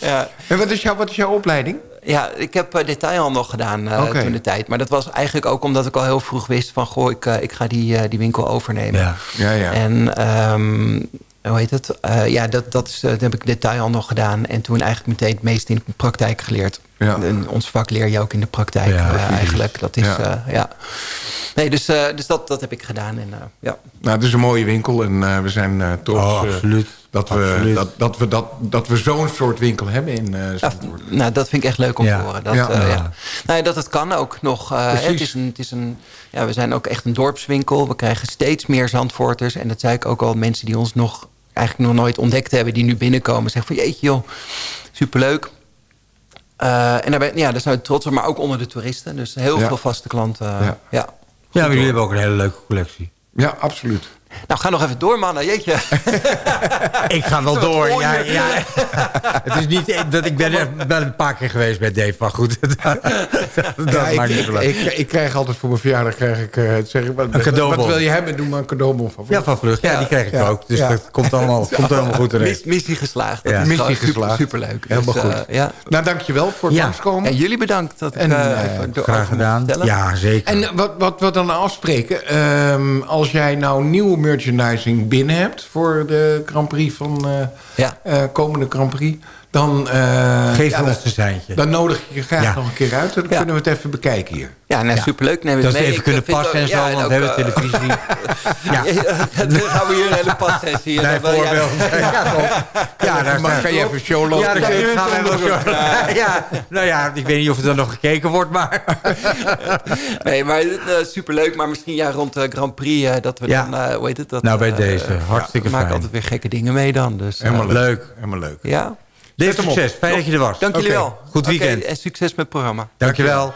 ja. En wat is, jouw, wat is jouw opleiding? ja, ik heb eh, detailhandel gedaan Oké. toen de tijd. Maar dat was eigenlijk ook omdat ik al heel vroeg wist van... goh, ik, ik ga die, die winkel overnemen. Ja. Ja, ja. En ehm, hoe heet het? Eh, ja, dat, dat, is, eh, dat heb ik detailhandel gedaan. En toen eigenlijk meteen het meest in de praktijk geleerd. Ja. En ons vak leer je ook in de praktijk Ja, eh, eigenlijk. Dat is, Ja. ja. ja. Nee, dus, eh, dus dat, dat heb ik gedaan. En, eh, ja. Nou, het is een mooie winkel en eh, we zijn eh, trots Oh, eh, absoluut. dat we, Absoluut. dat, dat we, dat, dat we zo'n soort winkel hebben in eh Ja, Zandvoort. nou, dat vind ik echt leuk om Ja. te horen. Dat, Ja. Nou, ja, dat het kan ook nog. eh, het is een, het is een, ja, we zijn ook echt een dorpswinkel. We krijgen steeds meer Zandvoorters. En dat zei ik ook al, mensen die ons nog eigenlijk nog nooit ontdekt hebben... die nu binnenkomen, zeggen van jeetje joh, superleuk. Eh, en daar, ben, ja, daar zijn we trots op, maar ook onder de toeristen. Dus heel Ja. veel vaste klanten. Ja. Ja. Ja. Ja, maar jullie hebben ook een hele leuke collectie. Ja, absoluut. Nou, ga nog even door, mannen. Jeetje. Ik ga wel door. Ja, ja. Het is niet dat ik ben er wel een paar keer geweest bij Dave, maar goed. dat Ja, ik, maakt niet ik, ik, ik krijg altijd voor mijn verjaardag krijg ik, eh, zeg ik, wat, Een cadeaubon. Wat wil je hebben? Doe maar een cadeaubon van. Ja, van vlucht. Ja, die krijg ik Ja. ook. Dus Ja. dat komt allemaal, komt allemaal goed terecht. Mis- missie geslaagd. Dat Ja. is Missie super- geslaagd. Superleuk. Helemaal Dus, goed. eh, ja. Nou, dankjewel voor het Ja. langskomen. En jullie bedankt dat ik En, eh, eh, even Graag gedaan. Ja, zeker. En wat, wat we dan afspreken, ehm, als jij nou nieuwe merchandising binnen hebt voor de Grand Prix van eh, Ja. eh, komende Grand Prix, dan, eh, Geef ja, ons een seintje. dan nodig ik je graag Ja. nog een keer uit. Dan Ja. kunnen we het even bekijken hier. Ja, nou, superleuk. Neem het Dat ze mee. even Ik, kunnen eh, passen en zo, ja, want we hebben eh, televisie. Ja, Dan gaan we hier een hele passessie. jij- bijvoorbeeld. Ja, daar kan je even show lopen? Ja, dan gaan we even zo. Ja, nou ja, ik weet niet of er dan nog gekeken wordt, maar... Nee, maar uh, superleuk. Maar misschien ja, rond de Grand Prix eh, dat we Ja. dan, eh, hoe heet het? Dat, Nou, bij deze. Hartstikke We maken fijn. altijd weer gekke dingen mee dan. Dus, Helemaal leuk. Leuk. Helemaal leuk. ja. Veel succes. Fijn dat je er was. Dank jullie wel. Goed weekend. En succes met het programma. Dank je wel.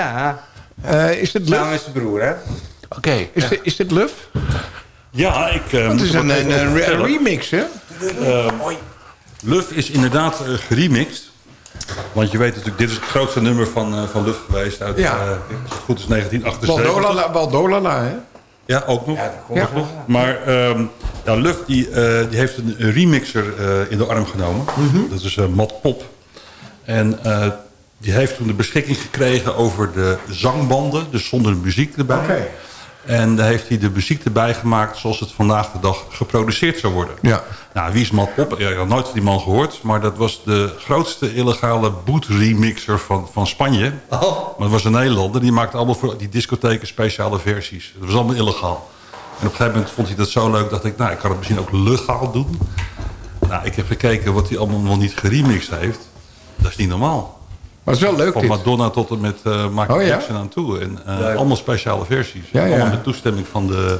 Ja. Eh, is het luf? Samen is de broer, hè? Oké. Is, ja. is dit luf? Ja, ik... Uh, het is een, een, remix, hè? Uh, luf is inderdaad geremixed. Want je weet natuurlijk, dit is het grootste nummer van, van Luf geweest. Uit, ja. als het goed is, 1978. Baldolala, hè? Ja, ook nog. Ja, ook nog. Maar um, ja, Luf die, die heeft een remixer in de arm genomen. Mhm. Dat is uh, mat Pop. En die heeft toen de beschikking gekregen over de zangbanden. Dus zonder muziek erbij. En daar heeft hij de muziek erbij gemaakt zoals het vandaag de dag geproduceerd zou worden. Ja. Nou, wie is Matt Pop? Ja, ik had nooit van die man gehoord. Maar dat was de grootste illegale boot-remixer van, van Spanje. Oh. Maar dat was een Nederlander. Die maakte allemaal voor die discotheken speciale versies. Dat was allemaal illegaal. En op een gegeven moment vond hij dat zo leuk dat ik, nou, ik kan het misschien ook legaal doen. Nou, ik heb gekeken wat hij allemaal nog niet geremixed heeft. Dat is niet normaal. Maar het is wel leuk Van dit. Madonna tot en met eh Michael Oh, ja? Jackson aan toe. En eh, allemaal speciale versies. Ja, ja. Allemaal met toestemming van de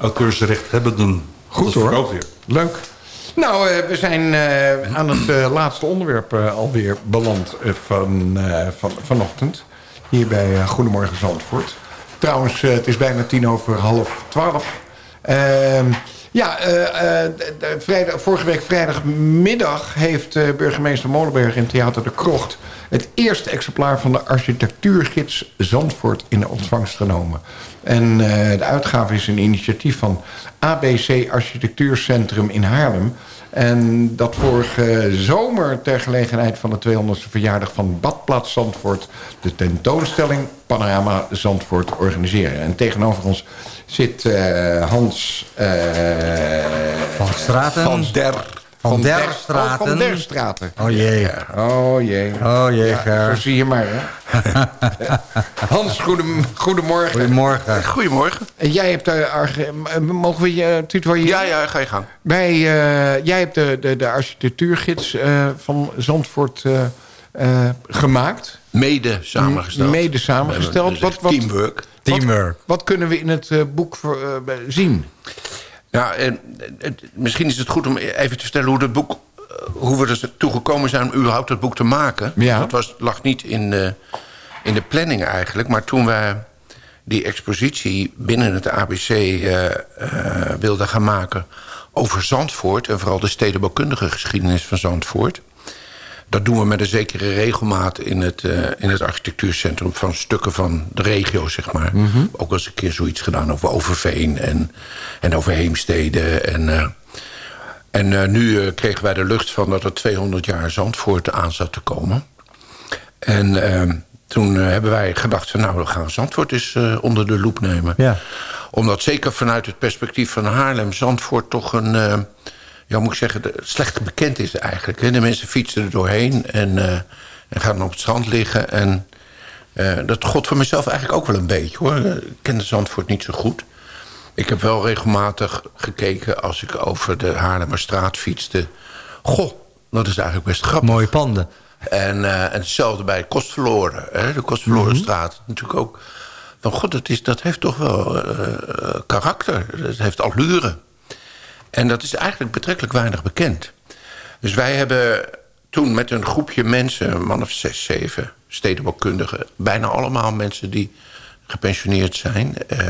auteursrechthebbenden. Goed hoor. weer. Leuk. Nou, eh, we zijn eh, aan het laatste onderwerp eh, alweer beland van, eh, van, vanochtend. Hier bij Goedemorgen Zandvoort. Trouwens, eh, het is bijna tien over half twaalf. Ehm, ja, eh, eh, de- de vorige week vrijdagmiddag heeft eh, burgemeester Molenberg in Theater de Krocht... het eerste exemplaar van de architectuurgids Zandvoort in ontvangst genomen. En de uitgave is een initiatief van ABC Architectuurcentrum in Haarlem... En dat vorige zomer ter gelegenheid van de 200ste verjaardag van Badplaats Zandvoort... de tentoonstelling Panorama Zandvoort organiseren. En tegenover ons zit eh, Hans... eh, Van Straten. Van der... Van der Oh, Straten. van der Straten. Oh jee. Ja, Oh jee. Oh jee, Ja, Ger. zo zie je maar, hè. Hans, goedem, goedemorgen. Goedemorgen. Goedemorgen. En jij hebt de... arge- m- Mogen we je tutoyeren? Ja, ja, ga je gang. Wij, eh, jij hebt de, de, de architectuurgids eh, van Zandvoort eh, eh, gemaakt. Mede samengesteld. Mede samengesteld. Hebben Wat, dus wat, Teamwork. Teamwork. wat kunnen we in het eh, boek voor, eh, zien? Ja, en, het- misschien is het goed om even te vertellen hoe, het boek, eh, hoe we er toe gekomen zijn om überhaupt het boek te maken. Ja. Dat was, lag niet in de, in de planning eigenlijk. Maar toen we die expositie binnen het ABC eh, eh, wilden gaan maken... over Zandvoort en vooral de stedenbouwkundige geschiedenis van Zandvoort... Dat doen we met een zekere regelmaat in het, eh, in het architectuurcentrum... van stukken van de regio, zeg maar. Ook eens een keer zoiets gedaan over Overveen en, en over Heemstede. En, eh, en eh, nu kregen wij de lucht van dat er 200 jaar Zandvoort aan zat te komen. En eh, toen hebben wij gedacht van... nou, we gaan Zandvoort eens onder de loep nemen. Ja. Omdat zeker vanuit het perspectief van Haarlem... Zandvoort toch een... eh, ja, moet ik zeggen, slecht bekend is eigenlijk. Hè? De mensen fietsen er doorheen en, eh, en gaan op het strand liggen. En eh, dat god voor mezelf eigenlijk ook wel een beetje, hoor. Ik ken de Zandvoort niet zo goed. Ik heb wel regelmatig gekeken als ik over de Haarlemmerstraat fietste. Goh, dat is eigenlijk best grappig. Mooie panden. En, eh, en hetzelfde bij Kostverloren. Hè? De Kostverlorenstraat. Natuurlijk ook. Van god, dat, is, dat heeft toch wel eh, eh, karakter. Dat heeft allure. En dat is eigenlijk betrekkelijk weinig bekend. Dus wij hebben toen met een groepje mensen... een man of zes, zeven stedenbouwkundigen... bijna allemaal mensen die gepensioneerd zijn... eh,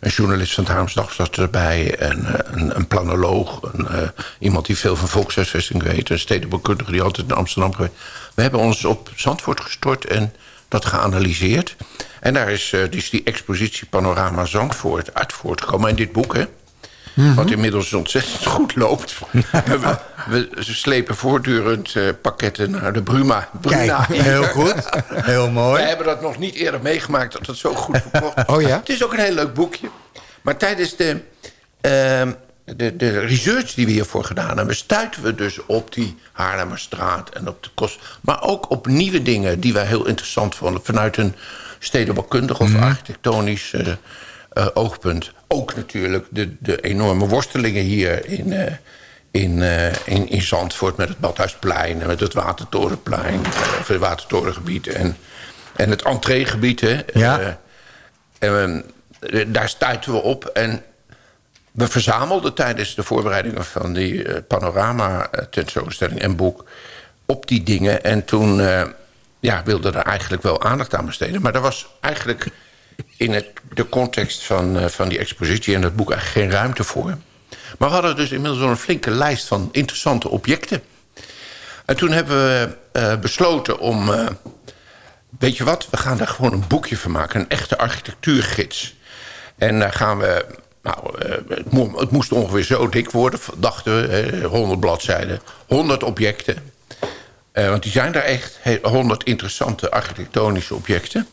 een journalist van het Haarlems Dagblad erbij... en een, een planoloog, een, eh, iemand die veel van volkshuisvesting weet... een stedenbouwkundige die altijd in Amsterdam geweest. We hebben ons op Zandvoort gestort en dat geanalyseerd. En daar is eh, dus die expositie Panorama Zandvoort uit voortgekomen. En dit boek, hè? Wat inmiddels ontzettend goed loopt. we, we slepen voortdurend eh, pakketten naar de Bruma. Bruna Kijk, heel goed. Heel mooi. wij hebben dat nog niet eerder meegemaakt dat het zo goed verkocht is. Oh ja? Het is ook een heel leuk boekje. Maar tijdens de, ehm, de, de research die we hiervoor gedaan hebben... stuiten we dus op die Haarlemmerstraat en op de kost. Maar ook op nieuwe dingen die wij heel interessant vonden... vanuit een stedenbouwkundig of architectonisch eh, eh, oogpunt. Ook natuurlijk de, de enorme worstelingen hier in... eh, in, eh, in, in Zandvoort met het Badhuisplein en met het Watertorenplein, of het Watertorengebied en, en het entreegebied. Hè. Ja. En, daar stuiten we op en we verzamelden tijdens de voorbereidingen van die eh, panorama eh, tentoonstelling en boek op die dingen. En toen ja, wilde er eigenlijk wel aandacht aan besteden. Maar er was eigenlijk in het, de context van, eh, van die expositie en dat boek eigenlijk geen ruimte voor. Maar we hadden dus inmiddels al een flinke lijst van interessante objecten. En toen hebben we eh, besloten om... eh, weet je wat, we gaan daar gewoon een boekje van maken. Een echte architectuurgids. En daar gaan we... Nou, het, het moest ongeveer zo dik worden, dachten we. eh, 100 bladzijden, 100 objecten. Want die zijn daar echt, he- 100 interessante architectonische objecten.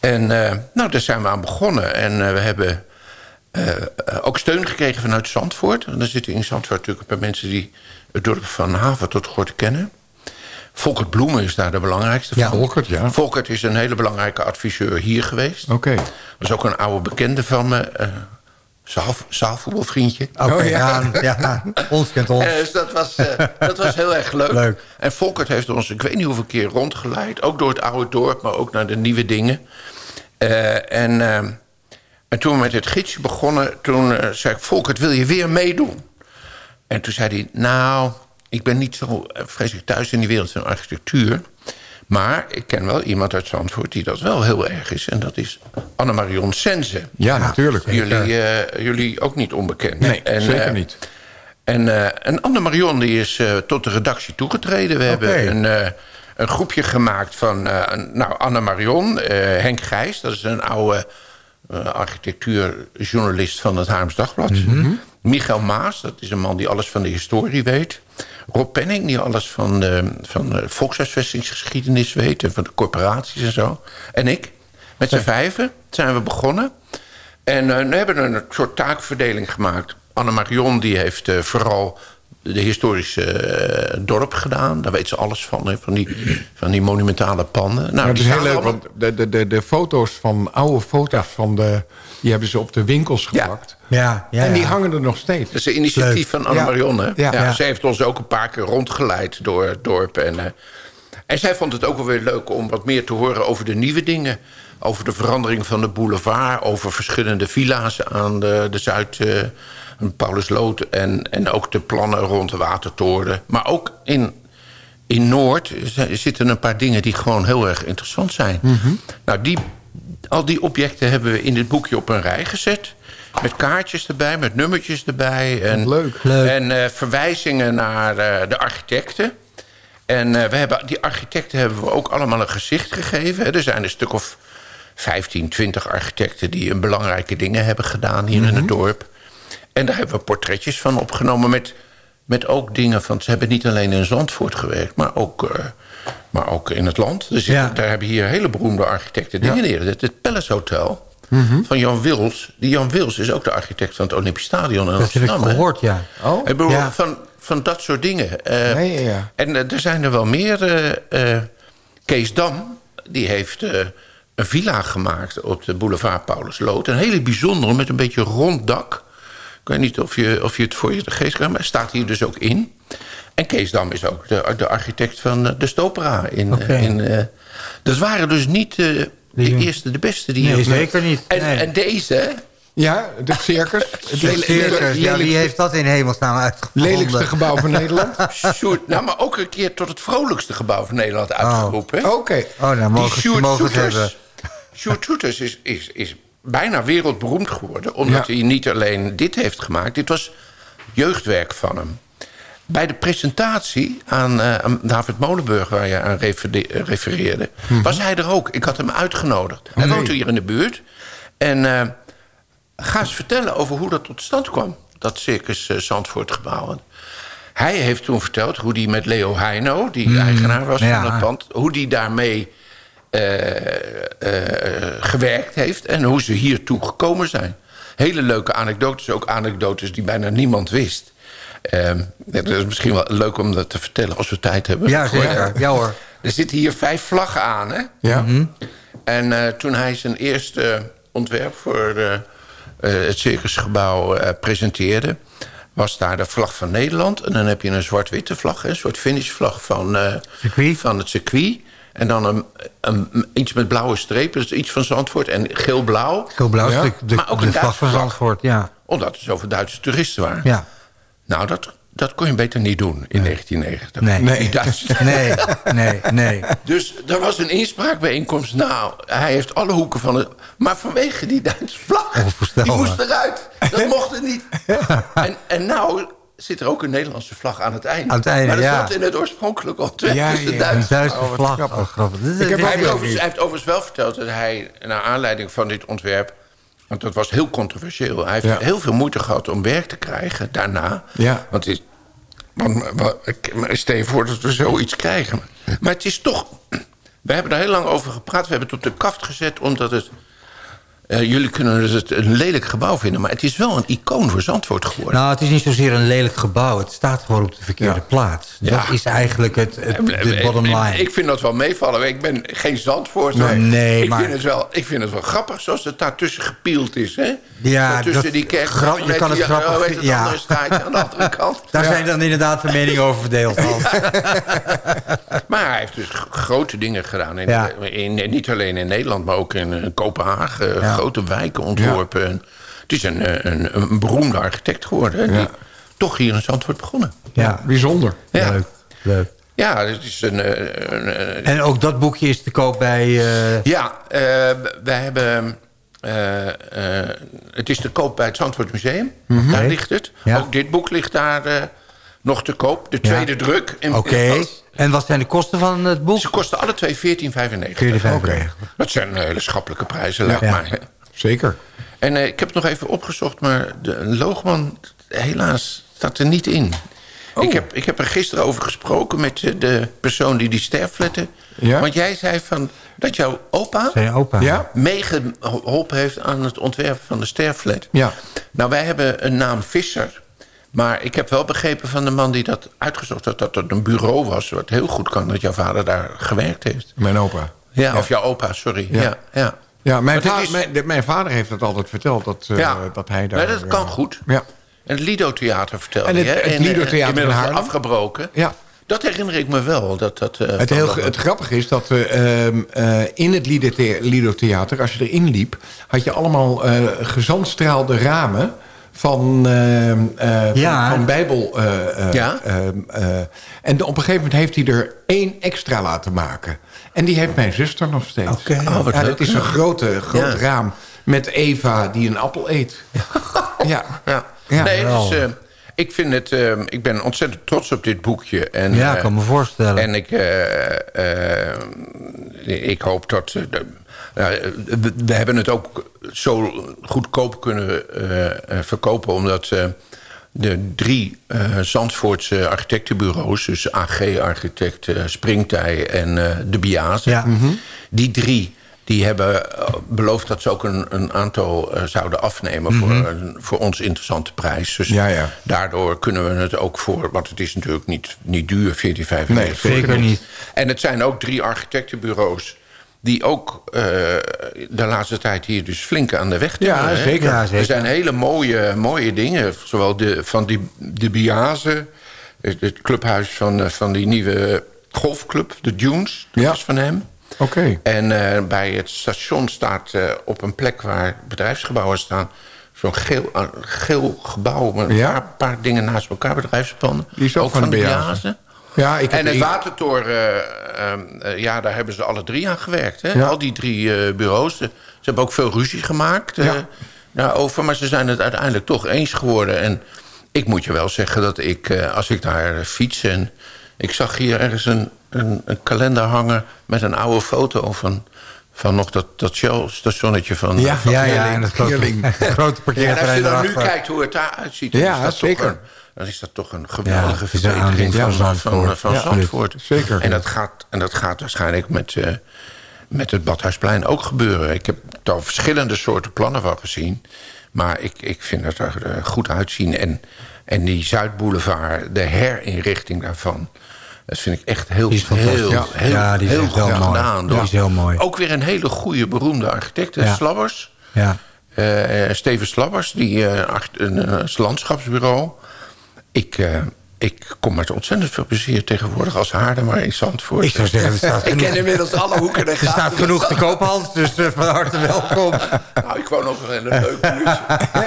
En eh, nou, daar zijn we aan begonnen. En eh, we hebben eh, ook steun gekregen vanuit Zandvoort. Want er zitten in Zandvoort natuurlijk een paar mensen... die het dorp van Haven tot Gort kennen. Volkert Bloemen is daar de belangrijkste Ja, van. Volkert, ja. Volkert is een hele belangrijke adviseur hier geweest. Oké. Dat is ook een oude bekende van me. eh zaal, zaalvoetbalvriendje. Oké, ja, ja, ons kent ons. Dus dat was, eh, dat was heel erg leuk. Leuk. En Volkert heeft ons, ik weet niet hoeveel keer rondgeleid. Ook door het oude dorp, maar ook naar de nieuwe dingen. Eh, en, eh, en toen we met het gidsje begonnen... toen eh, zei ik, Volkert, wil je weer meedoen? En toen zei hij, nou, ik ben niet zo eh, vreselijk thuis in die wereld van architectuur... Maar ik ken wel iemand uit Zandvoort die dat wel heel erg is. En dat is Annemarion Sense. Ja, natuurlijk. Jullie, jullie ook niet onbekend. Nee, En, zeker niet. En, eh en Anne Marion die is tot de redactie toegetreden. We hebben een, een groepje gemaakt van eh, nou, Anne Marion, eh, Henk Gijs... dat is een oude eh, architectuurjournalist van het Haarlems Dagblad. Michael Maas, dat is een man die alles van de historie weet. Rob Penning, die alles van de, van de volkshuisvestingsgeschiedenis weet... en van de corporaties en zo. En ik. Met z'n vijven zijn we begonnen. En eh, we hebben een soort taakverdeling gemaakt. Anne Marion die heeft vooral de historische eh, dorp gedaan. Daar weet ze alles van, hè, van, die, van die monumentale panden. Nou, het is heel leuk, allemaal- want de, de, de, de foto's van oude foto's van de, die hebben ze op de winkels geplakt. Ja, ja, en die ja. hangen er nog steeds. Dat is een initiatief Leuk. van Anne Ja. Marion. Hè? Ja. Ja, Ja. Ze heeft ons ook een paar keer rondgeleid door het dorp. En, eh, en zij vond het ook wel weer leuk om wat meer te horen over de nieuwe dingen. Over de verandering van de boulevard. Over verschillende villa's aan de, de Zuid... eh, Paulusloot en, en ook de plannen rond de Watertoren. Maar ook in, in Noord zi- zitten een paar dingen die gewoon heel erg interessant zijn. Nou, die, al die objecten hebben we in dit boekje op een rij gezet. Met kaartjes erbij, met nummertjes erbij. En, Leuk. En eh, verwijzingen naar eh, de architecten. En eh, we hebben, die architecten hebben we ook allemaal een gezicht gegeven. Er zijn een stuk of 15, 20 architecten... die een belangrijke dingen hebben gedaan hier in het dorp. En daar hebben we portretjes van opgenomen met, met ook dingen van... ze hebben niet alleen in Zandvoort gewerkt, maar ook, eh, maar ook in het land. Dus Ja. daar hebben hier hele beroemde architecten dingen neergezet. Het Palace Hotel Mhm. van Jan Wils. Die Jan Wils is ook de architect van het Olympisch Stadion in Dat heb ik Amsterdam. hè. gehoord, ja. Oh, Ik bedoel, Ja. van, van dat soort dingen. Eh, Ja, ja. En eh, er zijn er wel meer. eh, Kees Dam, die heeft een villa gemaakt op de boulevard Paulusloot. Een hele bijzondere, met een beetje rond dak. Ik weet niet of je, of je het voor je de geest krijgt, maar staat hier dus ook in. En Kees Dam is ook de, de architect van eh, de Stopera. In, Oké. in, eh, dat waren dus niet eh, de Die- eerste, de beste die Nee, zeker niet. En, Nee. en deze, Ja, de circus. Het lelijk- Circus, ja, wie heeft dat in hemelsnaam uitgevonden? lelijkste gebouw van Nederland. Sjoerd, nou, maar ook een keer tot het vrolijkste gebouw van Nederland uitgeroepen. Oké. Oh, dan mogen Sjoerd mogen Soeters- hebben. Sjoerd Soeters is, is, is bijna wereldberoemd geworden... omdat Ja. hij niet alleen dit heeft gemaakt. Dit was jeugdwerk van hem. Bij de presentatie aan, eh, aan David Molenburg... waar je aan referde- eh, refereerde, was hij er ook. Ik had hem uitgenodigd. Hij nee. woont hier in de buurt. En eh, ga eens vertellen over hoe dat tot stand kwam. Dat Circus eh, Zandvoort gebouw. Hij heeft toen verteld hoe hij met Leo Heino... die eigenaar was ja. van het pand... hoe die daarmee gewerkt heeft... en hoe ze hiertoe gekomen zijn. Hele leuke anekdotes, ook anekdotes die bijna niemand wist. Ehm, Het is misschien wel leuk om dat te vertellen als we tijd hebben. Ja, zeker. Ja hoor. Er zitten hier vijf vlaggen aan, hè? Ja. En eh, toen hij zijn eerste ontwerp voor eh, eh, het circusgebouw eh, presenteerde... was daar de vlag van Nederland. En dan heb je een zwart-witte vlag, hè, een soort finishvlag van, eh, van het circuit. En dan een, een, iets met blauwe strepen, dus iets van Zandvoort. En geel-blauw, Heel blauw Ja. stuk, de, Maar ook de een vlag Duitse van. Zandvoort, ja. omdat er zoveel Duitse toeristen waren. Ja. Nou, dat, dat kon je beter niet doen in 1990. Nee. Die Nee. Duitsers. Nee, nee, nee. Dus er was een inspraakbijeenkomst. Nou, hij heeft alle hoeken van het... Maar vanwege die Duitse vlag, die moest eruit. Dat mocht er niet. En, en nou zit er ook een Nederlandse vlag aan het einde. Aan het einde, maar dat ja. stond in het oorspronkelijke ontwerp. Ja, dus de Duitse Oh, vlag. grappig. Oh, grappig. Ik heb Hij heeft, overigens, hij heeft overigens wel verteld dat hij, naar aanleiding van dit ontwerp... want dat was heel controversieel... hij heeft Ja. heel veel moeite gehad om werk te krijgen daarna. Ja. Want het is, want, wat- ik- stel je voor dat we zoiets krijgen. Maar het is toch We hebben er heel lang over gepraat. We hebben het op de kaft gezet omdat het... eh, jullie kunnen het een lelijk gebouw vinden... maar het is wel een icoon voor Zandvoort geworden. Nou, het is niet zozeer een lelijk gebouw. Het staat gewoon op de verkeerde plaats. Dat Ja. is eigenlijk het, het, de bottom line. Ik vind dat wel meevallen. Ik ben geen Zandvoort. Nee, nee, ik maar- Vind het wel, ik vind het wel grappig zoals het daar tussen gepield is. Hè? Ja, tussen dat- die kerk. je kan het grappig het ja. andere aan de andere kant? Daar Ja. zijn dan inderdaad de meningen over verdeeld. Maar hij heeft dus grote dingen gedaan. In, Ja. in, niet alleen in Nederland, maar ook in, eh, Kopenhagen. Grote wijken ontworpen. En Het is een, eh, een, een beroemde architect geworden. hè, Die toch hier in Zandvoort begonnen. Ja, bijzonder. Ja. Leuk, leuk. Ja, het is een... eh, een, een- En ook dat boekje is te koop bij... eh, Ja, eh, wij hebben... eh, eh, het is te koop bij het Zandvoort Museum. Mhm. Daar ligt het. Ja. Ook dit boek ligt daar eh, nog te koop. De tweede druk. in- Oké. En wat zijn de kosten van het boek? Ze kosten alle twee 14,95. 14,95. Dat zijn eh, hele schappelijke prijzen, lijkt Ja. mij. hè. Zeker. En eh, ik heb het nog even opgezocht, maar de Loogman, helaas, staat er niet in. Oh. Ik, heb, ik heb er gisteren over gesproken met eh, de persoon die die sterfletten... Ja? Want jij zei van dat jouw opa... Zijn opa. Ja? meegeholpen heeft aan het ontwerpen van de sterflet. Ja. Nou, wij hebben een naam Visser. Maar ik heb wel begrepen van de man die dat uitgezocht had... dat het een bureau was wat heel goed kan... dat jouw vader daar gewerkt heeft. Mijn opa. Ja, of jouw opa, sorry. Ja. Ja. Ja, Ja, mijn, va- is- mijn, mijn vader heeft het altijd verteld. Dat, eh, Ja. dat hij daar... Nee, dat kan eh, goed. Ja. En het Lido Theater vertelde En het- het Lido eh, Theater in Haarlem. afgebroken. ja. Dat herinner ik me wel. Dat, dat, Het, heel, dat- het grappige is dat eh, in het Lido, The- Lido Theater, als je erin liep, had je allemaal gezandstraalde ramen van, ehm, eh, van, Ja. van Bijbel. eh, eh, Ja. ehm, eh, en op een gegeven moment heeft hij er één extra laten maken. En die heeft mijn zuster nog steeds. Oké. Oh, ja, het is een grote, groot Ja. raam met Eva die een appel eet. ja. Ja. Ja, nee, dus, eh, ik, vind het, eh, ik ben ontzettend trots op dit boekje. En, Ja, ik kan me voorstellen. En ik, ik hoop dat... de- we, we hebben het ook zo goedkoop kunnen eh, eh, verkopen... omdat eh, de drie Zandvoortse architectenbureaus... dus AG Architect, Springtij en De Biase... Ja. die drie die hebben beloofd dat ze ook een, een aantal zouden afnemen... voor, een voor ons interessante prijs. Dus Ja, ja. daardoor kunnen we het ook voor... want het is natuurlijk niet, niet duur, 14,95. Nee, zeker niet. En het zijn ook drie architectenbureaus... die ook eh, de laatste tijd hier dus flink aan de weg Ja, zeker. Ja, zeker. Er zijn hele mooie, mooie dingen. Zowel de, van die, de Biase, het clubhuis van, eh, van die nieuwe golfclub, de Dunes. Dat Ja. is van hem. Oké. En eh, bij het station staat op een plek waar bedrijfsgebouwen staan... zo'n geel, geel gebouw met een paar, paar dingen naast elkaar, bedrijfshebben. Die is ook van de Beaze. Ja, ik En het Watertoren, eh, ehm, eh, ja, daar hebben ze alle drie aan gewerkt. Hè? Al die drie eh, bureaus. Ze hebben ook veel ruzie gemaakt Ja. daarover. Maar ze zijn het uiteindelijk toch eens geworden. En ik moet je wel zeggen dat ik, als ik daar fiets... en ik zag hier ergens een, een, een kalender hangen... met een oude foto van, van nog dat, dat Shell-stationnetje van... Ja, van ja, ja, en het grote, grote ja, en als je parkeerterrein dan nu kijkt hoe het daaruit ziet... Ja, is dat zeker. Toch een, dan is dat toch een geweldige een verbetering aanwinst van, van, Zandvoort. van, Ja, Zandvoort. zeker. En dat gaat, en dat gaat waarschijnlijk met, eh, met het Badhuisplein ook gebeuren. Ik heb daar verschillende soorten plannen van gezien. Maar ik, ik vind het er eh, goed uitzien. En, en die Zuidboulevard, de herinrichting daarvan... dat vind ik echt heel, Die is heel, Ja. heel, Ja, die is heel echt heel goed mooi. gedaan. Die is heel mooi. Ook weer een hele goede, beroemde architect, eh, Ja. Slabbers. Ja. Eh, Steven Slabbers, die, eh, art- een, eh, landschapsbureau. Ik, eh, ik kom met ontzettend veel plezier tegenwoordig als Haarlemmer in Zandvoort. Ik zou zeggen, er staat ik ken inmiddels alle hoeken en Er staat genoeg te koop, Hans, dus eh, van harte welkom. Nou, ik woon ook wel in een leuk buurtje.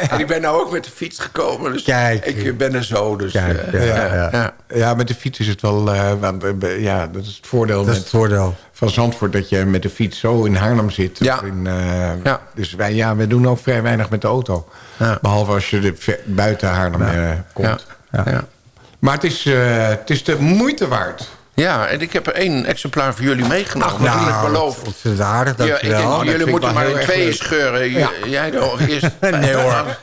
en ik ben nou ook met de fiets gekomen. Dus Kijk. ik ben er zo. Dus, Kijk, eh, ja, ja, ja. met de fiets is het wel... eh, eh, ja, dat is het voordeel Dat is met, het voordeel. van Zandvoort... dat je met de fiets zo in Haarlem zit. Ja. In, eh, Ja. Dus wij, ja, wij doen ook vrij weinig met de auto. Ja. Behalve als je de, buiten Haarlem eh, komt. Ja. Ja. Maar het is, eh, het is de moeite waard. Ja, en ik heb er één exemplaar voor jullie meegenomen. Nou, wat ik beloof. Ja, ik denk, dat vind jullie moeten maar in tweeën scheuren. Ja. Jij dan eerst. Nee, hoor.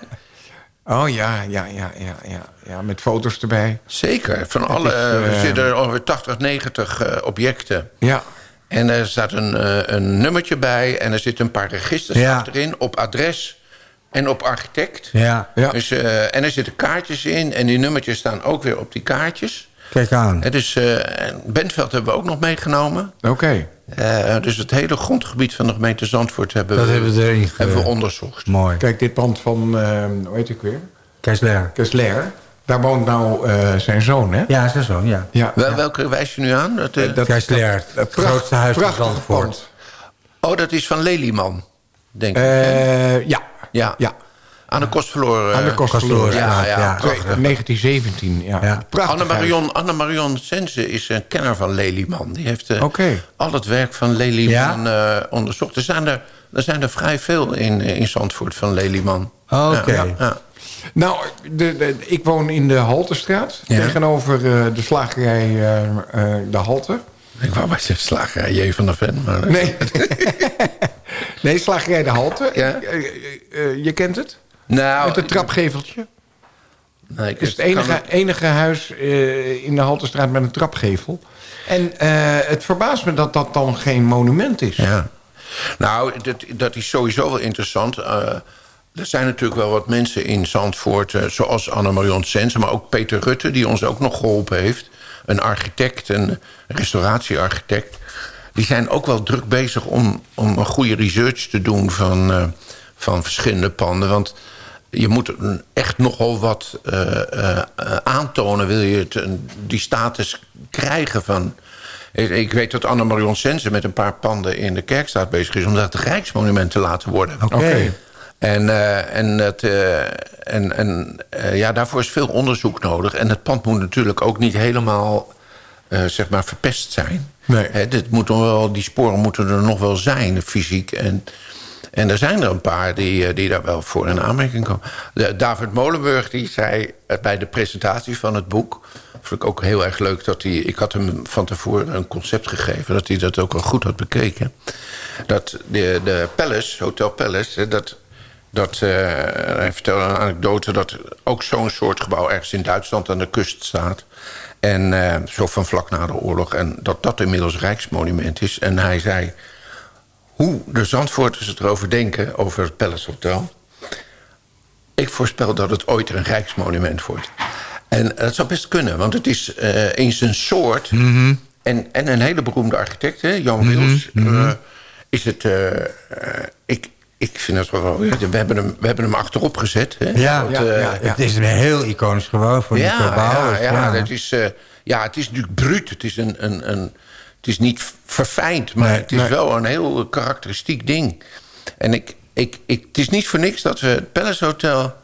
Oh ja, ja, ja, ja, ja, ja. Met foto's erbij. Zeker. Van alle, is, eh, eh, zitten er ongeveer 80, 90 eh, objecten. Ja. En er staat een, eh, een nummertje bij en er zitten een paar registers Ja. achterin... op adres en op architect. Ja. Dus, eh, en er zitten kaartjes in en die nummertjes staan ook weer op die kaartjes. Kijk aan. Het is, eh, en Bentveld hebben we ook nog meegenomen. Oké. Eh, dus het hele grondgebied van de gemeente Zandvoort hebben, Dat we, hebben we erin hebben we onderzocht. Mooi. Kijk, dit pand van, hoe heet ik weer? Kessler. Kessler. Daar woont nou eh, zijn zoon, hè? Ja, zijn zoon, ja. Ja. Wel, welke wijs je nu aan? Dat, eh, dat, Kessler, het grootste huis van Zandvoort. pand. oh, dat is van Lelyman, denk ik. Eh, ja. Ja. ja. Aan de kostverloren. Aan de kostverloren. Ja, ja. ja. prachtig. 1917, ja. Ja. Prachtig Anne-Marion Anne -Marion Sense is een kenner van Lelyman. Die heeft eh, al het werk van Lelyman eh, onderzocht. Er zijn er, er zijn er vrij veel in, eh, in Zandvoort van Lelyman. Oké. Ja, ja. Nou, de, de- ik woon in de Haltestraat. Ja. Tegenover eh, de slagerij eh, eh, De Halte. Ik wou bij zeggen slagerij J van der Ven. Maar Nee. nee, slagerij De Halte. Ja. Eh, eh, eh, je kent het? Nou, Met het trapgeveltje. Nee, ik Het is het enige, enige huis in de Haltestraat met een trapgevel. En het verbaast me dat dat dan geen monument is. Ja. Nou, dat, dat is sowieso wel interessant. Er zijn natuurlijk wel wat mensen in Zandvoort... zoals Anne-Marion Sensen, maar ook Peter Rutte... die ons ook nog geholpen heeft. Een architect, een restauratiearchitect. Die zijn ook wel druk bezig om, om een goede research te doen... van, eh, van verschillende panden. Want je moet echt nogal wat eh, eh, aantonen... wil je het, een- die status krijgen van... Ik, weet dat Anne-Marion Sensen met een paar panden in de Kerkstraat bezig is... om dat rijksmonument te laten worden. Oké. En, eh, en, het, eh, en, en ja, daarvoor is veel onderzoek nodig. En het pand moet natuurlijk ook niet helemaal eh, zeg maar verpest zijn. Nee. Dit moet wel, die sporen moeten er nog wel zijn, fysiek. En, en er zijn er een paar die, eh, die daar wel voor in aanmerking komen. David Molenburg die zei eh, bij de presentatie van het boek... vond ik ook heel erg leuk dat hij... ik had hem van tevoren een concept gegeven... dat hij dat ook wel goed had bekeken. Dat de, de Palace, Hotel Palace... dat, dat, eh, hij vertelde een anekdote dat ook zo'n soort gebouw... ergens in Duitsland aan de kust staat... En eh, zo van vlak na de oorlog. En dat dat inmiddels Rijksmonument is. En hij zei hoe de Zandvoorters het erover denken... over het Palace Hotel. Ik voorspel dat het ooit een Rijksmonument wordt. En dat zou best kunnen, want het is eh in zijn soort... en, en een hele beroemde architect, hè, Jan Wils... eh, is het... ik, ik vind het wel... We hebben hem, we hebben hem achterop gezet. Hè, Ja, Want, ja, eh, ja, het is een heel iconisch gebouw voor ja, Nico Bouwers. ja, ja, Dat is, eh, ja, het is natuurlijk bruut. Het is, een, een, een, het is niet verfijnd, maar Nee, het is nee. wel een heel karakteristiek ding. En ik, ik, ik, het is niet voor niks dat we het Palace Hotel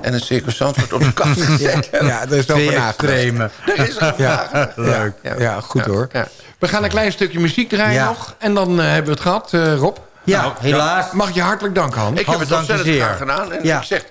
en het Circus Zandvoort op de kant gezet hebben. Ja, dat is wel extreme. Daar is er Ja, Leuk. ja, ja, goed hoor. Ja. We gaan een klein stukje muziek draaien Ja. nog. En dan eh, hebben we het gehad, eh, Rob. Ja, helaas. Mag je hartelijk danken, Hans. Ik heb het ontzettend graag gedaan. En Ja. ik zeg,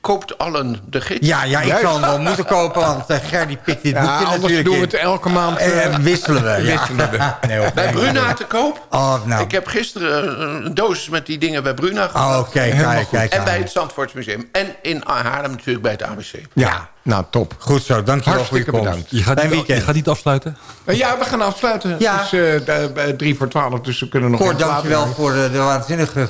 koopt allen de gids. Ja, ja, ik Juist. zal hem wel moeten kopen, want uh, Gerdy pikt dit Ja, boekje anders natuurlijk doen we in. het elke maand. En eh, eh, wisselen we. Ja. wisselen we. Nee. Bij Bruna te koop. Oh, nou. Ik heb gisteren een doos met die dingen bij Bruna gehad. Oh, kijk, Helemaal kijk, kijk. En bij het Zandvoortsmuseum. En in Haarlem natuurlijk bij het ABC. ja, nou top. Goed zo, dankjewel Hartstikke voor je komst. bedankt. Je gaat, niet, weekend. je gaat niet afsluiten? Ja, we gaan afsluiten. Ja. Het is eh, bij drie voor twaalf, dus we kunnen nog Kort, dankjewel voor de, de waanzinnige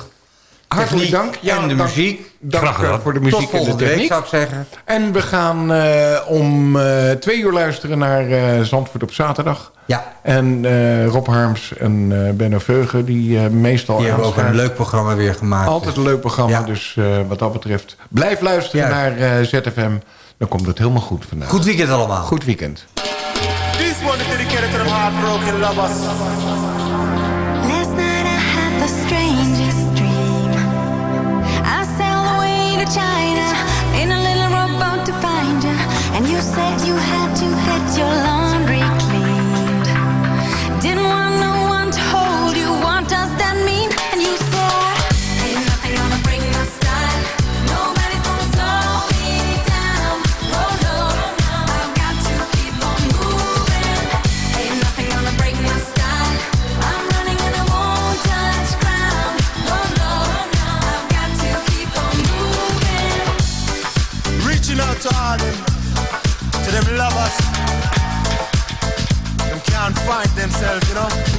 Hartelijk techniek dank. Ja, en de dank- muziek. Dank Graag eh, gedaan. voor de muziek Tot en de week, techniek. zou ik zeggen. En we gaan eh, om eh, twee uur luisteren naar eh, Zandvoort op zaterdag. Ja, En eh, Rob Harms en eh Benno Veugen, die eh, meestal die hebben ook een leuk programma weer gemaakt. Altijd een leuk programma, Ja. dus eh, wat dat betreft... blijf luisteren Ja. naar eh, ZFM. Dan komt het helemaal goed vandaag. Goed weekend allemaal. Goed weekend. This one is dedicated to them heartbroken lovers. Find themselves, you know.